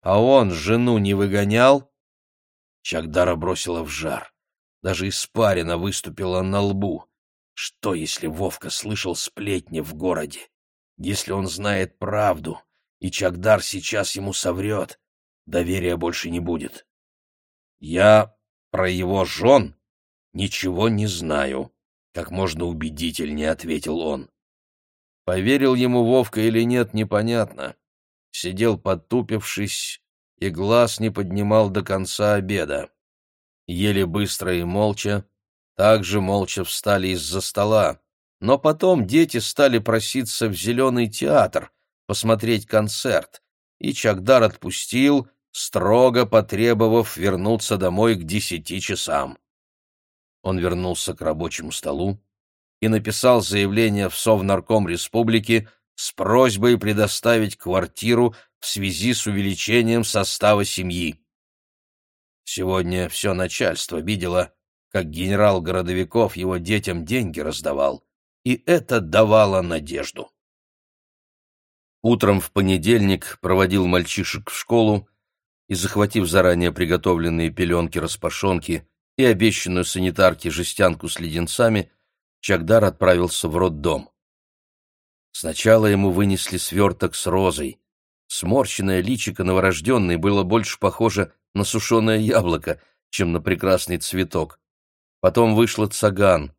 А он жену не выгонял? Чагдара бросила в жар. Даже испарина выступила на лбу. Что, если Вовка слышал сплетни в городе? Если он знает правду, и Чагдар сейчас ему соврет, доверия больше не будет. Я про его жен ничего не знаю, как можно убедительнее ответил он. Поверил ему Вовка или нет, непонятно сидел потупившись и глаз не поднимал до конца обеда. Еле быстро и молча, также молча встали из-за стола, но потом дети стали проситься в зеленый театр посмотреть концерт, и Чагдар отпустил, строго потребовав вернуться домой к десяти часам. Он вернулся к рабочему столу и написал заявление в Совнарком Республики с просьбой предоставить квартиру в связи с увеличением состава семьи. Сегодня все начальство видело, как генерал Городовиков его детям деньги раздавал, и это давало надежду. Утром в понедельник проводил мальчишек в школу и, захватив заранее приготовленные пеленки-распашонки и обещанную санитарке жестянку с леденцами, Чагдар отправился в роддом. Сначала ему вынесли сверток с розой. Сморщенное личико новорожденной было больше похоже на сушеное яблоко, чем на прекрасный цветок. Потом вышла цаган.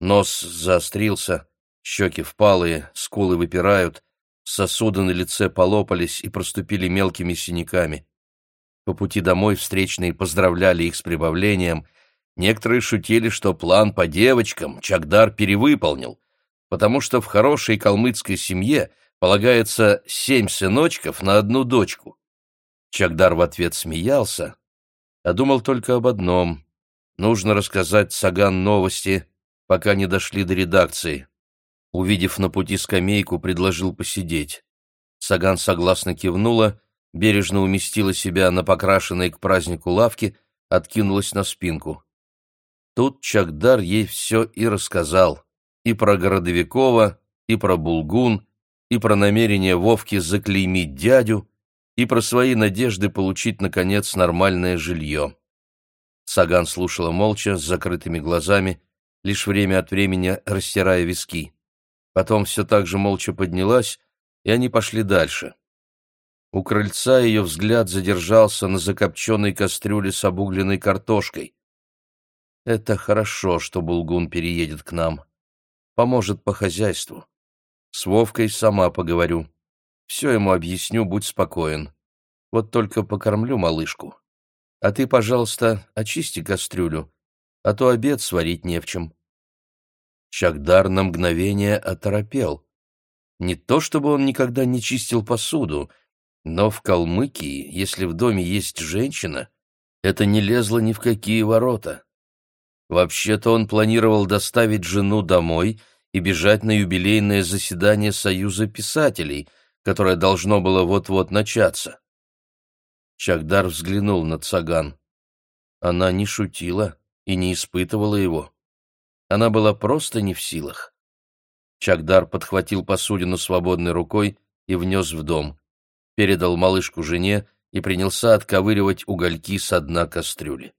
Нос заострился, щеки впалые, скулы выпирают, сосуды на лице полопались и проступили мелкими синяками. По пути домой встречные поздравляли их с прибавлением. Некоторые шутили, что план по девочкам Чагдар перевыполнил — потому что в хорошей калмыцкой семье полагается семь сыночков на одну дочку. Чагдар в ответ смеялся, а думал только об одном — нужно рассказать Саган новости, пока не дошли до редакции. Увидев на пути скамейку, предложил посидеть. Саган согласно кивнула, бережно уместила себя на покрашенной к празднику лавке, откинулась на спинку. Тут Чагдар ей все и рассказал и про Городовикова, и про Булгун, и про намерение Вовки заклеймить дядю, и про свои надежды получить, наконец, нормальное жилье. Саган слушала молча, с закрытыми глазами, лишь время от времени растирая виски. Потом все так же молча поднялась, и они пошли дальше. У крыльца ее взгляд задержался на закопченной кастрюле с обугленной картошкой. «Это хорошо, что Булгун переедет к нам поможет по хозяйству. С Вовкой сама поговорю. Все ему объясню, будь спокоен. Вот только покормлю малышку. А ты, пожалуйста, очисти кастрюлю, а то обед сварить не в чем. Чагдар на мгновение оторопел. Не то чтобы он никогда не чистил посуду, но в Калмыкии, если в доме есть женщина, это не лезло ни в какие ворота. Вообще-то он планировал доставить жену домой и бежать на юбилейное заседание Союза писателей, которое должно было вот-вот начаться. Чагдар взглянул на Цаган. Она не шутила и не испытывала его. Она была просто не в силах. Чагдар подхватил посудину свободной рукой и внес в дом. Передал малышку жене и принялся отковыривать угольки со дна кастрюли.